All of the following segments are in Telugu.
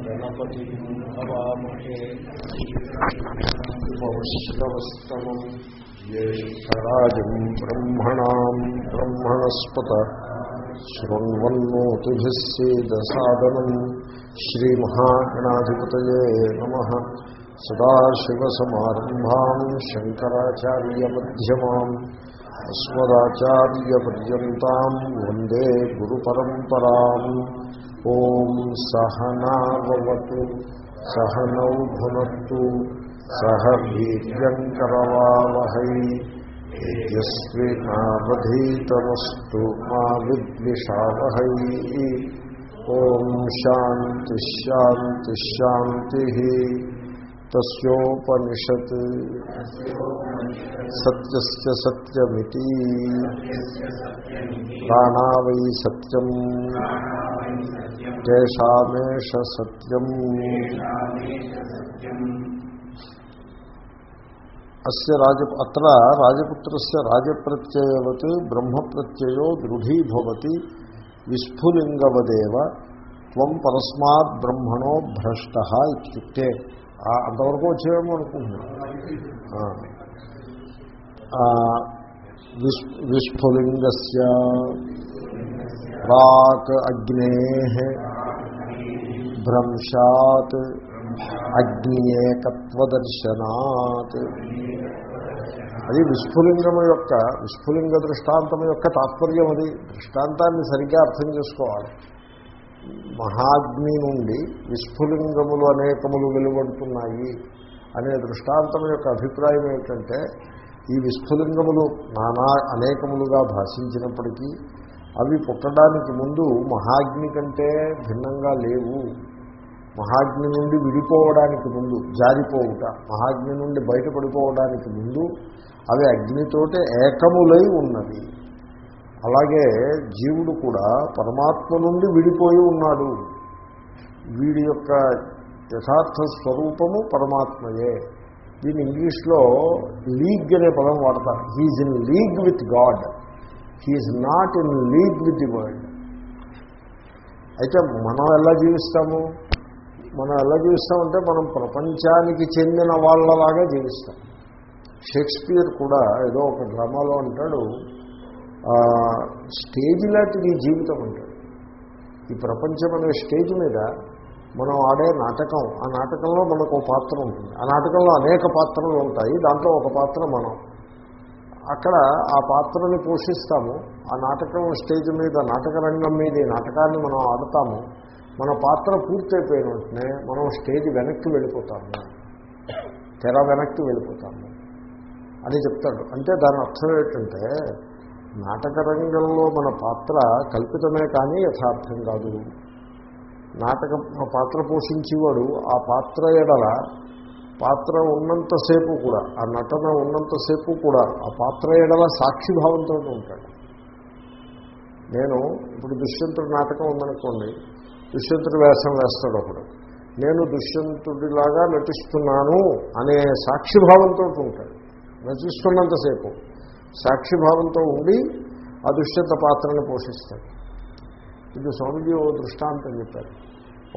గణపతి భవామహే ఉపవశ్రవస్తమం జ్యేష్టరాజం బ్రహ్మణా బ్రహ్మణస్పత శృణ్వన్నోతిభిస్సేదసాదనం శ్రీమహాగణాధిపత సదాశివసమారంభా శంకరాచార్యమ్యమా అస్మదాచార్యపర్యంతం వందే గురు పరంపరా ఓం సహనావతు సహనౌ భునత్తు సహ వీర్యంకరవావహై తేజస్వినావధీతమస్తు మా విద్విషావహై. ఓం శాంతిశాంతిశాంతి తస్యోపనిషత్ సత్యస్య సత్యమితి ప్రాణావై సత్యం తేషామేష సత్యం అస్య రాజ అత్ర రాజపుత్రస్య రాజప్రత్యయవత్ బ్రహ్మప్రత్యయో దృఢీభవతి విస్ఫులింగవదేవ త్వం పరస్మాత్ బ్రహ్మణో భ్రష్ట ఇత్యుక్తే అంతవరకు వచ్చేమో అనుకుంటున్నాను. విస్ఫులింగస్ ప్రాక్ అగ్నే భ్రంశాత్ అగ్నియేకత్వదర్శనాత్. అది విస్ఫులింగము యొక్క విస్ఫులింగ దృష్టాంతం యొక్క తాత్పర్యం అది. దృష్టాంతాన్ని సరిగ్గా అర్థం చేసుకోవాలి. మహాగ్ని నుండి విస్ఫులింగములు అనేకములు వెలువడుతున్నాయి అనే దృష్టాంతం యొక్క అభిప్రాయం ఏమిటంటే ఈ విస్ఫులింగములు నానా అనేకములుగా భాషించినప్పటికీ అవి పుట్టడానికి ముందు మహాగ్ని కంటే భిన్నంగా లేవు. మహాగ్ని నుండి విడిపోవడానికి ముందు జారిపోవుట. మహాగ్ని నుండి బయటపడిపోవడానికి ముందు అవి అగ్నితోటే ఏకములై ఉన్నది అలాగే జీవుడు కూడా పరమాత్మ నుండి విడిపోయి ఉన్నాడు. వీడి యొక్క యథార్థ స్వరూపము పరమాత్మయే. దీని ఇంగ్లీష్లో లీగ్ అనే పదం వాడతారు. He's in league with God he's not in league with the world అయితే మనం ఎలా జీవిస్తాము? మనం ఎలా జీవిస్తామంటే మనం ప్రపంచానికి చెందిన వాళ్ళలాగా జీవిస్తాం. షేక్స్పియర్ కూడా ఏదో ఒక డ్రామాలో అంటాడు స్టేజ్ లాంటిది జీవితం అంటాడు ఈ ప్రపంచం అనే స్టేజ్ మీద మనం ఆడే నాటకం ఆ నాటకంలో మనకు ఒక పాత్ర ఉంటుంది. ఆ నాటకంలో అనేక పాత్రలు ఉంటాయి దాంట్లో ఒక పాత్ర మనం. అక్కడ ఆ పాత్రని పోషిస్తాము ఆ నాటకం స్టేజ్ మీద నాటక రంగం మీద ఈ నాటకాన్ని మనం ఆడతాము. మన పాత్ర పూర్తయిపోయిన వెంటనే మనం స్టేజ్ వెనక్కి వెళ్ళిపోతాము. తెర వెనక్కి వెళ్ళిపోతాము. అని చెప్తాడు. అంటే దాని అర్థం ఏంటంటే నాటక రంగంలో మన పాత్ర కల్పితమే కానీ యథార్థం కాదు. నాటక పాత్ర పోషించేవాడు ఆ పాత్ర ఎడల పాత్ర ఉన్నంతసేపు కూడా ఆ నటన ఉన్నంతసేపు కూడా ఆ పాత్ర ఎడల సాక్షిభావంతో ఉంటాడు. నేను ఇప్పుడు దుష్యంతుడి నాటకం ఉందనుకోండి దుష్యంతుడి వేషం వేస్తాడు ఒకడు నేను దుష్యంతుడిలాగా నటిస్తున్నాను అనే సాక్షిభావంతో ఉంటాడు. నటిస్తున్నంతసేపు సాక్షిభావంతో ఉండి ఆ దుష్యంత పాత్రను పోషిస్తాడు. ఇది స్వామిజీ ఓ దృష్టాంతం చెప్పారు.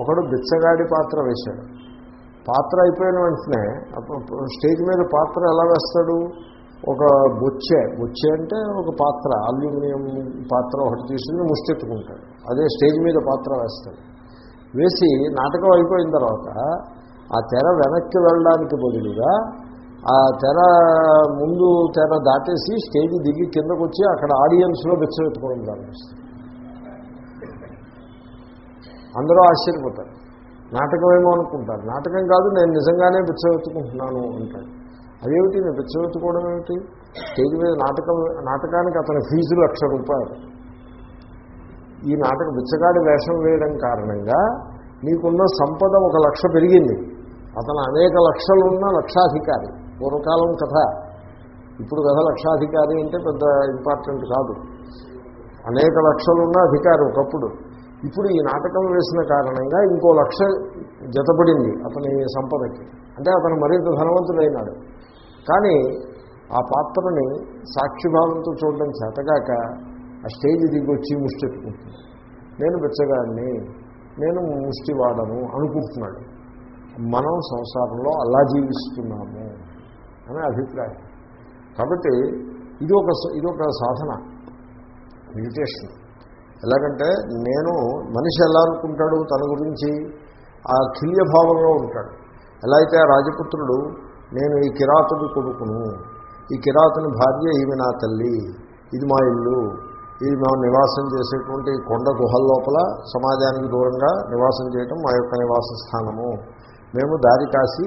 ఒకడు బిచ్చగాడి పాత్ర వేశాడు. పాత్ర అయిపోయిన వెంటనే స్టేజ్ మీద పాత్ర ఎలా వేస్తాడు? ఒక బొచ్చే బొచ్చే అంటే ఒక పాత్ర అల్యూమినియం పాత్ర ఒకటి తీసుకుని ముష్టెత్తుకుంటాడు. అదే స్టేజ్ మీద పాత్ర వేస్తాడు. వేసి నాటకం అయిపోయిన తర్వాత ఆ తెర వెనక్కి వెళ్ళడానికి బదులుగా ఆ తెర ముందు తెర దాటేసి స్టేజ్ దిగి కిందకు వచ్చి అక్కడ ఆడియన్స్లో బెచ్చబెట్టుకోవడం ప్రారంభిస్తుంది అందరూ ఆశ్చర్యపోతారు. నాటకం ఏమో అనుకుంటారు. నాటకం కాదు నేను నిజంగానే బిచ్చవెత్తుకుంటున్నాను అంటాడు అదేమిటి? నేను బిచ్చవెత్తుకోవడం ఏమిటి? స్టేజ్ మీద నాటకం నాటకానికి అతని ఫీజు లక్ష రూపాయలు. ఈ నాటక బిచ్చగాడి వేషం వేయడం కారణంగా నీకున్న సంపద ఒక లక్ష పెరిగింది. అతను అనేక లక్షలు ఉన్న లక్షాధికారి. పూర్వకాలం కథ. ఇప్పుడు కథ లక్షాధికారి అంటే పెద్ద ఇంపార్టెంట్ కాదు. అనేక లక్షలున్న అధికారి ఒకప్పుడు. ఇప్పుడు ఈ నాటకం వేసిన కారణంగా ఇంకో లక్ష జతపడింది అతని సంపదకి. అంటే అతను మరింత ధనవంతుడైనాడు. కానీ ఆ పాత్రని సాక్షిభావంతో చూడడం చేతగాక ఆ స్టేజ్ దిగొచ్చి ముష్టి ముష్టెత్తుకుంటుంది. నేను బెచ్చగాడిని నేను ముష్టి వాడను అనుకుంటున్నాడు. మనం సంసారంలో అలా జీవిస్తున్నాము. అనే అభిప్రాయం. కాబట్టి ఇది ఒక ఇది ఒక సాధన. మెడిటేషన్ ఎలాగంటే నేను మనిషి ఎలా అనుకుంటాడు? తన గురించి ఆ కిల్యభావంలో ఉంటాడు. ఎలా అయితే ఆ రాజపుత్రుడు నేను ఈ కిరాతుడి కొడుకును. ఈ కిరాతుని భార్య ఈమె నా తల్లి. ఇది మా ఇల్లు. ఇది మేము నివాసం చేసేటువంటి కొండ గుహల లోపల సమాజానికి దూరంగా నివాసం చేయటం మా యొక్క నివాస స్థానము. మేము దారి కాసి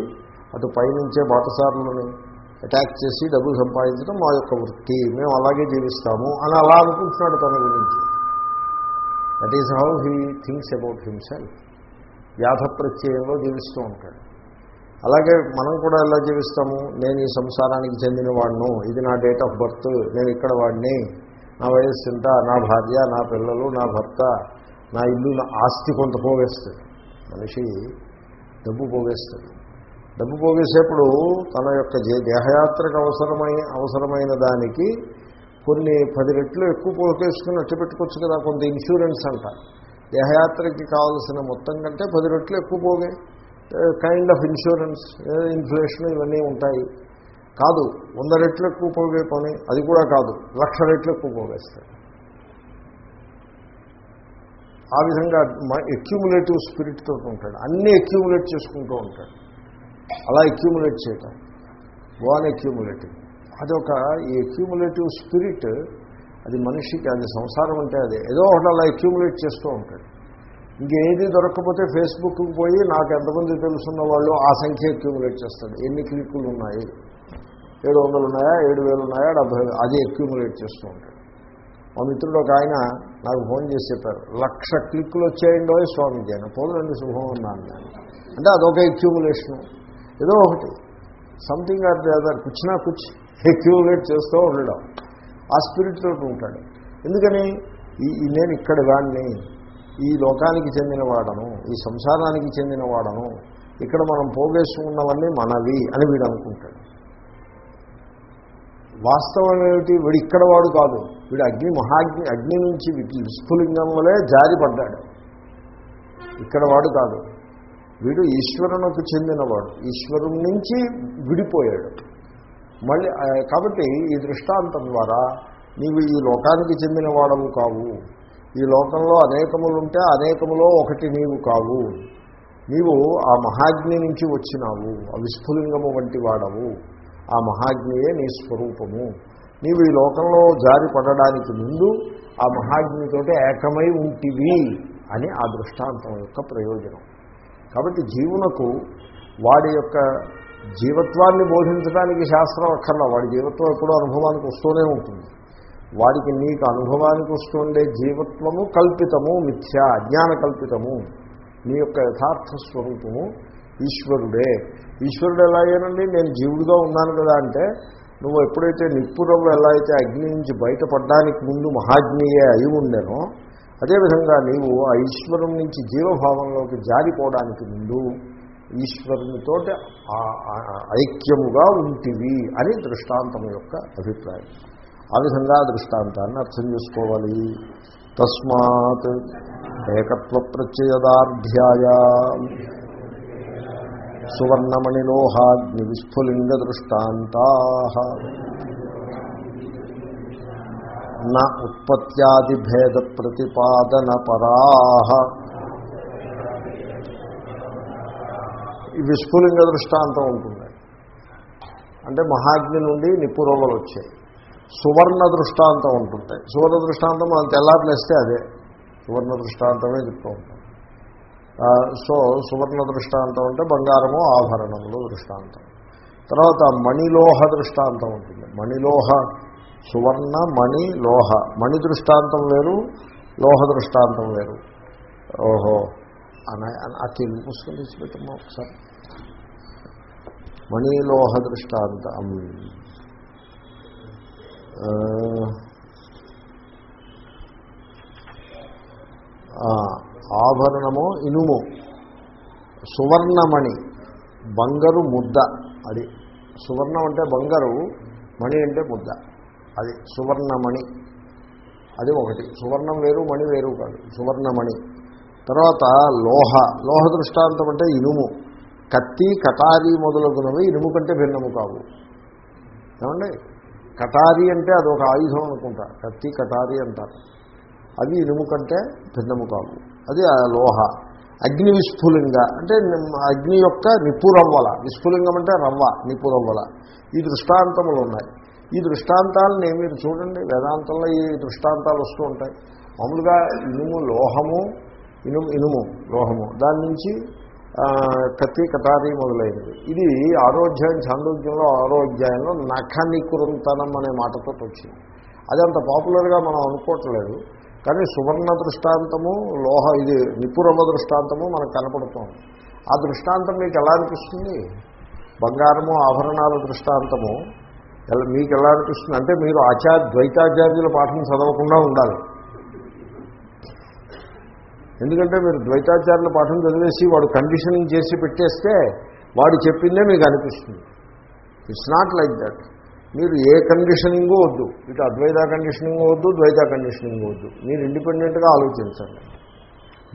అటు పైనుంచే బాటసారులను అటాక్ చేసి డబ్బులు సంపాదించడం మా యొక్క వృత్తి మేము అలాగే జీవిస్తాము అని అలా అనుకుంటున్నాడు తన గురించి. That is how he thinks about himself వ్యాధ ప్రత్యయంలో జీవిస్తూ ఉంటాడు. అలాగే మనం కూడా ఎలా జీవిస్తాము? నేను ఈ సంసారానికి చెందిన వాడిను ఇది నా డేట్ ఆఫ్ బర్త్ నేను ఇక్కడ వాడిని నా వయస్సు ఇంత నా భార్య నా పిల్లలు నా భర్త నా ఇల్లు నా ఆస్తి కొంత పోగేస్తుంది మనిషి డబ్బు పోగేస్తుంది డబ్బు పోగేసేప్పుడు తన యొక్క దేహయాత్రకు అవసరమై అవసరమైన దానికి కొన్ని పది రెట్లు ఎక్కువ పోగేసుకుని అట్టు పెట్టుకోవచ్చు కదా కొంత ఇన్సూరెన్స్ అంట. దేహయాత్రకి కావాల్సిన మొత్తం కంటే పది రెట్లు ఎక్కువ పోగే కైండ్ ఆఫ్ ఇన్సూరెన్స్ ఇన్ఫ్లేషన్ ఇవన్నీ ఉంటాయి. కాదు వంద రెట్లు ఎక్కువ పోగే పని అది కూడా కాదు లక్ష రెట్లు ఎక్కువ పోగేస్తాయి ఆ విధంగా ఎక్యూములేటివ్ స్పిరిట్తో ఉంటాడు. అన్నీ ఎక్యూములేట్ చేసుకుంటూ ఉంటాడు. అలా అక్యూములేట్ చేయటం. వాన్ అక్యూములేటివ్ అదొక ఈ ఎక్యూములేటివ్ స్పిరిట్ అది మనిషికి అది సంసారం అంటే అదే. ఏదో ఒకటి అలా అక్యూములేట్ చేస్తూ ఉంటాడు. ఇంకేది దొరకకపోతే ఫేస్బుక్కి పోయి నాకు ఎంతమంది తెలుసున్న వాళ్ళు ఆ సంఖ్య అక్యూములేట్ చేస్తాడు. ఎన్ని క్లిక్కులు ఉన్నాయి? ఏడు వందలు ఉన్నాయా? ఏడు వేలు ఉన్నాయా? డెబ్బై అది ఎక్యూములేట్ చేస్తూ ఉంటాడు. మా మిత్రుడు ఒక ఆయన నాకు ఫోన్ చేసి చెప్పారు. లక్ష క్లిక్కులు వచ్చాయండో స్వామిజీ ఆయన పోలండి శుభం ఉన్నాను నేను. అంటే అదొక అక్యూములేషను ఏదో ఒకటి. సంథింగ్ ఆర్ ది అదర్ కూర్చున్నా కూర్చి ఎక్యూములేట్ చేస్తూ ఉండడం. ఆ స్పిరిట్ తోటి ఉంటాడు. ఎందుకని? ఈ నేను ఇక్కడ వాడిని ఈ లోకానికి చెందిన వాడను ఈ సంసారానికి చెందిన వాడను ఇక్కడ మనం పోగేసుకున్నవన్నీ మనవి అని వీడు అనుకుంటాడు. వాస్తవం ఏమిటి? వీడు ఇక్కడ వాడు కాదు. వీడు అగ్ని మహాగ్ని అగ్ని నుంచి విస్ఫులింగం వలె జారి పడ్డాడు ఇక్కడ వాడు కాదు. వీడు ఈశ్వరునికి చెందినవాడు. ఈశ్వరుని నుంచి విడిపోయాడు. మళ్ళీ కాబట్టి ఈ దృష్టాంతం ద్వారా నీవు ఈ లోకానికి చెందినవాడవు కావు. ఈ లోకంలో అనేకములుంటే అనేకములో ఒకటి నీవు కావు. నీవు ఆ మహాగ్ని నుంచి వచ్చినావు. ఆ వంటి వాడవు. ఆ మహాగ్నియే నీ స్వరూపము. నీవు ఈ లోకంలో జారి పడడానికి ముందు ఆ మహాగ్నితోటి ఏకమై ఉంటివి అని ఆ దృష్టాంతం యొక్క ప్రయోజనం. కాబట్టి జీవునకు వాడి యొక్క జీవత్వాన్ని బోధించడానికి శాస్త్రం అక్కర్లా. వాడి జీవత్వం ఎప్పుడూ అనుభవానికి వస్తూనే ఉంటుంది. వాడికి నీకు అనుభవానికి వస్తుండే జీవత్వము కల్పితము మిథ్య అజ్ఞాన కల్పితము. నీ యొక్క యథార్థ స్వరూపము ఈశ్వరుడే. ఈశ్వరుడు ఎలా అయ్యానండి నేను జీవుడుగా ఉన్నాను కదా అంటే నువ్వు ఎప్పుడైతే నిప్పురవ్వు ఎలా అయితే అగ్ని నుంచి బయటపడడానికి ముందు మహాగ్నియే అయి ఉండేనో అదేవిధంగా నీవు ఆ ఈశ్వరం నుంచి జీవభావంలోకి జారిపోవడానికి ముందు ఈశ్వరునితో ఐక్యముగా ఉంటివి అని దృష్టాంతం యొక్క అభిప్రాయం. ఆ విధంగా దృష్టాంతాన్ని అర్థం చేసుకోవాలి. తస్మాత్ ఏకత్వ ప్రత్యయదార్ధ్యాయ సువర్ణమణిలోహాగ్ని విస్ఫులింగ దృష్టాంతా. న ఉత్పత్యాదిభేద ప్రతిపాదన పరా విస్ఫులింగ దృష్టాంతం ఉంటుంది. అంటే మహాగ్ని నుండి నిప్పురోగలు వచ్చాయి. సువర్ణ దృష్టాంతం ఉంటుంది. సువర్ణ దృష్టాంతం మనం తెల్లారులేస్తే అదే. సువర్ణ దృష్టాంతమే చెప్తూ ఉంటాం. సో సువర్ణ దృష్టాంతం అంటే బంగారము ఆభరణములు దృష్టాంతం. తర్వాత మణిలోహ దృష్టాంతం ఉంటుంది. మణిలోహ సువర్ణ మణి లోహ. మణి దృష్టాంతం వేరు లోహ దృష్టాంతం వేరు. ఓహో. అని ఆ తెలుగు పుస్తకం తెచ్చిపెట్టమ్మా ఒకసారి. మణిలోహ దృష్టాంతం. ఆభరణము ఇనుము. సువర్ణమణి. బంగారు ముద్ద. అది. సువర్ణం అంటే బంగారు మణి అంటే ముద్ద. అది సువర్ణమణి. అది ఒకటి. సువర్ణం వేరు మణి వేరు కాదు. సువర్ణమణి. తర్వాత లోహ. లోహ దృష్టాంతం అంటే ఇనుము. కత్తి కటారి మొదలగునవి ఇనుము కంటే భిన్నము కావు. ఏమండి? కటారి అంటే అదొక ఆయుధం అనుకుంటా. కత్తి కటారి అంటారు. అది ఇనుము కంటే భిన్నము కావు. అది ఆ లోహ. అగ్ని విస్ఫులింగ. అంటే అగ్ని యొక్క నిపురవ్వల. విస్ఫులింగం అంటే రవ్వ నిపురవ్వల. ఈ దృష్టాంతములు ఉన్నాయి. ఈ దృష్టాంతాలని మీరు చూడండి. వేదాంతంలో ఈ దృష్టాంతాలు వస్తూ ఉంటాయి. మామూలుగా ఇనుము లోహము ఇనుము ఇనుము లోహము. దాని నుంచి కత్తి కటారి మొదలైనవి. ఇది ఆరోగ్యం చాంద్రోగ్యంలో ఆరోగ్యంలో నఖనికృంతనం అనే మాటతో వచ్చింది. అది అంత పాపులర్గా మనం అనుకోవట్లేదు. కానీ సువర్ణ దృష్టాంతము లోహ ఇది నిపురమ దృష్టాంతము మనకు కనపడుతోంది. ఆ దృష్టాంతం మీకు ఎలా అనిపిస్తుంది? బంగారము ఆభరణాల దృష్టాంతము ఎలా మీకు ఎలా అనిపిస్తుంది? అంటే మీరు ఆచార్య ద్వైతాచార్యుల పాఠం చదవకుండా ఉండాలి. ఎందుకంటే మీరు ద్వైతాచార్యుల పాఠం చదివేసి వాడు కండిషనింగ్ చేసి పెట్టేస్తే వాడు చెప్పిందే మీకు అనిపిస్తుంది. ఇట్స్ నాట్ లైక్ దట్ మీరు ఏ కండిషనింగ్ వద్దు. ఇటు అద్వైత కండిషనింగ్ వద్దు ద్వైత కండిషనింగ్ వద్దు. మీరు ఇండిపెండెంట్గా ఆలోచించండి.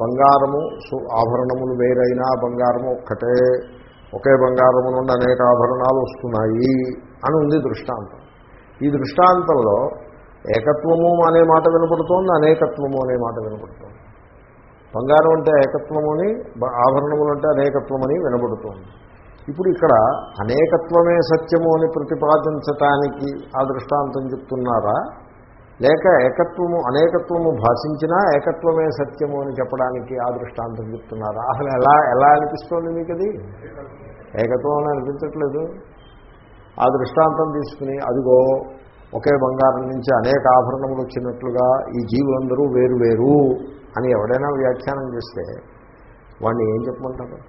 బంగారము ఆభరణములు వేరైనా బంగారము ఒక్కటే ఒకే బంగారము నుండి అనేక ఆభరణాలు వస్తున్నాయి. అని ఉంది దృష్టాంతం. ఈ దృష్టాంతంలో ఏకత్వము అనే మాట వినపడుతోంది అనేకత్వము అనే మాట వినపడుతోంది. బంగారం అంటే ఏకత్వమని బ- ఆభరణములు అంటే అనేకత్వమని వినబడుతోంది ఇప్పుడు ఇక్కడ అనేకత్వమే సత్యము అని ప్రతిపాదించటానికి ఆ దృష్టాంతం చెప్తున్నారా? లేక ఏకత్వము అనేకత్వము భాషించినా ఏకత్వమే సత్యము అని చెప్పడానికి ఆ దృష్టాంతం చెప్తున్నారా? అసలు ఎలా ఎలా అనిపిస్తోంది మీకు అది ఏకత్వం అని అనిపించట్లేదు. ఆ దృష్టాంతం తీసుకుని అదిగో ఒకే బంగారం నుంచి అనేక ఆభరణములు వచ్చినట్లుగా ఈ జీవులందరూ వేరు వేరు అని ఎవడైనా వ్యాఖ్యానం చేస్తే వాడిని ఏం చెప్పమంటారు?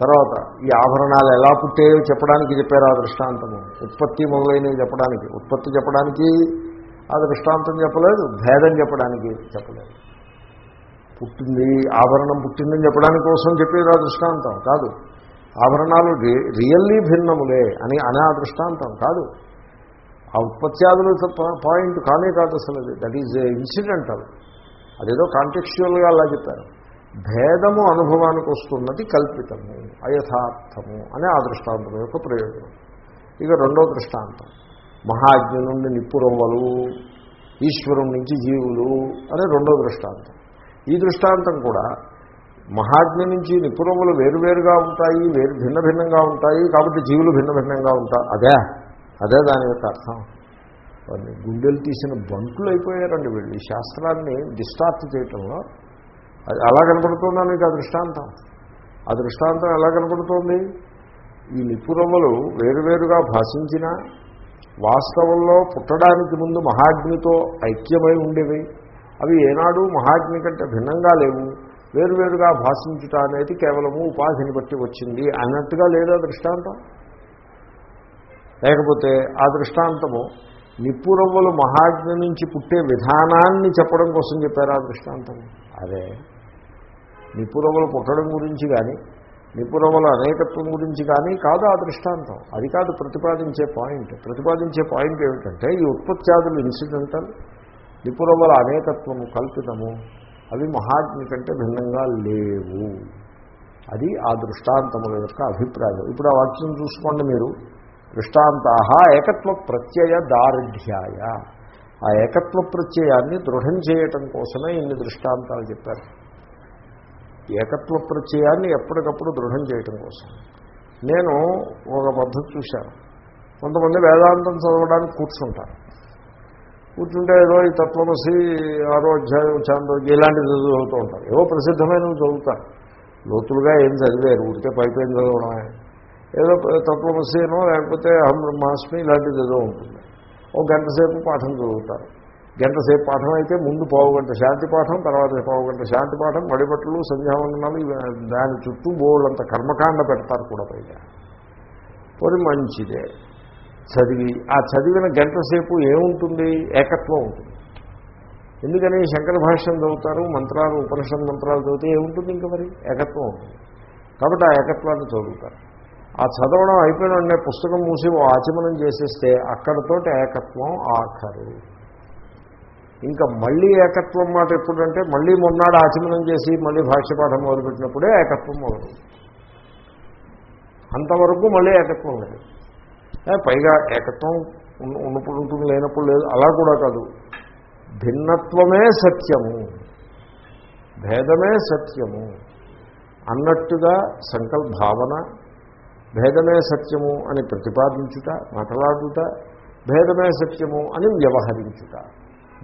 తర్వాత ఈ ఆభరణాలు ఎలా పుట్టాయో చెప్పడానికి చెప్పారు ఆ దృష్టాంతము. ఉత్పత్తి మొదలైనవి చెప్పడానికి. ఉత్పత్తి చెప్పడానికి ఆ దృష్టాంతం చెప్పలేదు భేదం చెప్పడానికి చెప్పలేదు. పుట్టింది ఆభరణం పుట్టిందని చెప్పడానికి కోసం చెప్పేది ఆ దృష్టాంతం కాదు. ఆభరణాలు రియల్లీ భిన్నములే అని అనే దృష్టాంతం కాదు. ఆ ఉత్పత్త్యాదులు పాయింట్ కానే కాదు అసలు అది. దట్ ఈజ్ ఇన్సిడెంటల్ అదేదో కాంటెక్చువల్గా అలా చెప్పారు. భేదము అనుభవానికి వస్తున్నది కల్పితము అయథార్థము అనే ఆ దృష్టాంతం యొక్క ప్రయోజనం. ఇక రెండో దృష్టాంతం. మహాజ్ఞ నుండి నిప్పురవ్వలు ఈశ్వరం నుంచి జీవులు అనే రెండో దృష్టాంతం. ఈ దృష్టాంతం కూడా మహాజ్ఞ నుంచి నిపుణములు వేరువేరుగా ఉంటాయి వేరు భిన్న భిన్నంగా ఉంటాయి కాబట్టి జీవులు భిన్న భిన్నంగా ఉంటాయి అదే అదే దాని యొక్క అర్థం. గుండెలు తీసిన బంకులు అయిపోయారండి వీళ్ళు. ఈ శాస్త్రాన్ని డిస్టార్ట్ చేయటంలో అది అలా కనపడుతుందా మీకు ఆ దృష్టాంతం? ఆ దృష్టాంతం ఎలా కనపడుతోంది? ఈ నిపుణములు వేరువేరుగా భాషించిన వాస్తవంలో పుట్టడానికి ముందు మహాగ్నితో ఐక్యమై ఉండేవి. అవి ఏనాడు మహాగ్ని కంటే భిన్నంగా లేవు. వేరువేరుగా భాషించుట అనేది కేవలము ఉపాధిని బట్టి వచ్చింది అన్నట్టుగా లేదా దృష్టాంతం? లేకపోతే ఆ దృష్టాంతము నిప్పురవ్వలు మహాజ్ఞ నుంచి పుట్టే విధానాన్ని చెప్పడం కోసం చెప్పారు ఆ దృష్టాంతం? అదే. నిపురవ్వలు పుట్టడం గురించి కానీ నిపురవ్వల అనేకత్వం గురించి కానీ కాదు ఆ దృష్టాంతం. అది కాదు ప్రతిపాదించే పాయింట్. ప్రతిపాదించే పాయింట్ ఏమిటంటే ఈ ఉత్పత్త్యాదులు ఇన్సిడెంటల్ నిపురవ్వల అనేకత్వము కల్పితము. అవి మహాజ్ఞ కంటే భిన్నంగా లేవు. అది ఆ దృష్టాంతముల యొక్క అభిప్రాయం. ఇప్పుడు ఆ వాక్యం చూసుకోండి మీరు. దృష్టాంతా ఏకత్వ ప్రత్యయ దారుఢ్యాయ. ఆ ఏకత్వ ప్రత్యయాన్ని దృఢం చేయటం కోసమే ఇన్ని దృష్టాంతాలు చెప్పారు. ఏకత్వ ప్రత్యయాన్ని ఎప్పటికప్పుడు దృఢం చేయటం కోసం. నేను ఒక పద్ధతి చూశాను. కొంతమంది వేదాంతం చదవడానికి కూర్చుంటారు. కూర్చుంటే ఏదో ఈ తత్వమసి ఆరో అధ్యాయం చాంద్రోగ్యం ఇలాంటివి చదువుతూ ఉంటారు. ఏవో ప్రసిద్ధమైనవి చదువుతారు లోతులుగా ఏం చదివారు? ఊరికే పైపోయిన చదవడమే. ఏదో తత్వమసీనో లేకపోతే అహం బ్రహ్మాస్మి ఇలాంటిది ఏదో ఉంటుంది. ఒక గంట సేపు పాఠం చదువుతారు. గంట సేపు పాఠం అయితే ముందు పావు గంట శాంతి పాఠం తర్వాత పావు గంట శాంతి పాఠం మడిబట్టలు సంధ్యావందనాలు దాని చుట్టూ బోళ్ళంత కర్మకాండ పెడతారు కూడా పైగా. పోనీ మంచిదే. చదివి ఆ చదివిన గంట సేపు ఏముంటుంది? ఏకత్వం ఉంటుంది. ఎందుకని శంకర భాష్యం చదువుతారు మంత్రాలు ఉపనిషత్ మంత్రాలు చదివితే ఏముంటుంది ఇంకా మరి? ఏకత్వం ఉంటుంది. కాబట్టి ఆ ఏకత్వాన్ని చదువుతారు. ఆ చదవడం అయిపోయిన వెంటనే పుస్తకం మూసి ఓ ఆచమనం చేసేస్తే అక్కడతోటి ఏకత్వం ఆఖరు. ఇంకా మళ్ళీ ఏకత్వం మాట ఎప్పుడంటే మళ్ళీ మొన్నాడు ఆచమనం చేసి మళ్ళీ భాష్యపాఠం మొదలుపెట్టినప్పుడే ఏకత్వం మొదలు అంతవరకు మళ్ళీ ఏకత్వం లేదు. పైగా ఏకత్వం ఉన్న- ఉన్నప్పుడు ఉంటుంది లేనప్పుడు లేదు అలా కూడా కాదు. భిన్నత్వమే సత్యము. భేదమే సత్యము. అన్నట్టుగా సంకల్ప భావన భేదమే సత్యము అని ప్రతిపాదించుట మాట్లాడుట భేదమే సత్యము అని వ్యవహరించుట.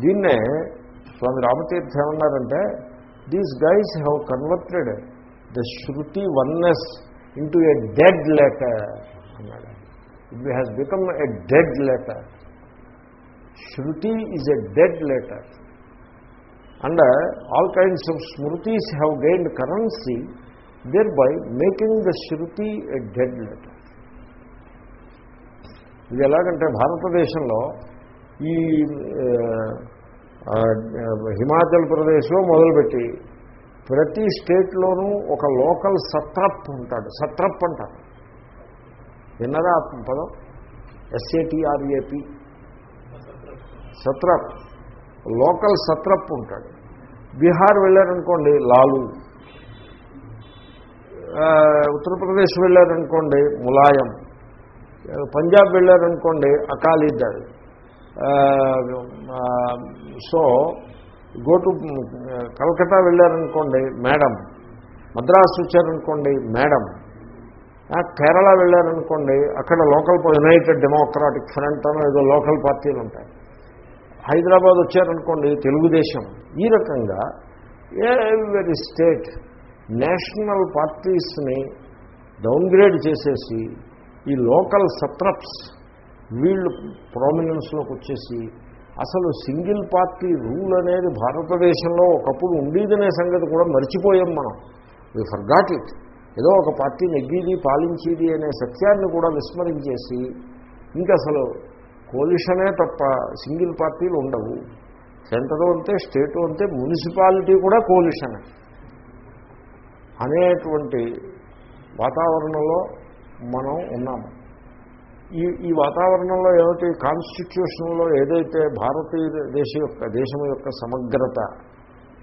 దీన్నే స్వామి రామతీర్థ ఏమన్నారంటే these guys have converted the shruti oneness into a dead letter అన్నాడు. It has become a dead letter shruti is a dead letter and all kinds of smritis have gained currency there by making the shruti a dead letter ఇది ఎలాగంటే భారతదేశంలో ఈ హిమాచల్ ప్రదేశ్లో మొదలుపెట్టి ప్రతి స్టేట్లోనూ ఒక లోకల్ సత్రప్ ఉంటాడు. సత్రప్ అంటారు. విన్నదా పదం? ఎస్ఏటిఆర్ఏపి సత్రప్. లోకల్ సత్రప్ ఉంటాడు. బీహార్ వెళ్ళారనుకోండి లాలు. ఉత్తరప్రదేశ్ వెళ్ళారనుకోండి ములాయం. పంజాబ్ వెళ్ళారనుకోండి Akali Dal. So go to Calcutta వెళ్ళారనుకోండి మేడం. మద్రాసు వచ్చారనుకోండి మేడం. కేరళ వెళ్ళారనుకోండి అక్కడ లోకల్ యునైటెడ్ డెమోక్రాటిక్ ఫ్రంట్ అని ఏదో లోకల్ పార్టీలు ఉంటాయి. హైదరాబాద్ వచ్చారనుకోండి తెలుగుదేశం. ఈ రకంగా ఎవరి స్టేట్ నేషనల్ పార్టీస్ని డౌన్గ్రేడ్ చేసేసి ఈ లోకల్ సత్రప్స్ వీళ్ళు ప్రామినెన్స్లోకి వచ్చేసి అసలు సింగిల్ పార్టీ రూల్ అనేది భారతదేశంలో ఒకప్పుడు ఉండేదనే సంగతి కూడా మర్చిపోయాం మనం. వి ఫర్గాట్ ఇట్ ఏదో ఒక పార్టీ నెగ్గేది పాలించేది అనే సత్యాన్ని కూడా విస్మరించేసి ఇంకా అసలు కోలిషనే తప్ప సింగిల్ పార్టీలు ఉండవు. సెంటరు అంతే స్టేటు అంతే మున్సిపాలిటీ కూడా కోలిషనే. అనేటువంటి వాతావరణంలో మనం ఉన్నాము. ఈ ఈ వాతావరణంలో ఏమిటి కాన్స్టిట్యూషన్లో ఏదైతే భారతీయ దేశ యొక్క దేశం యొక్క సమగ్రత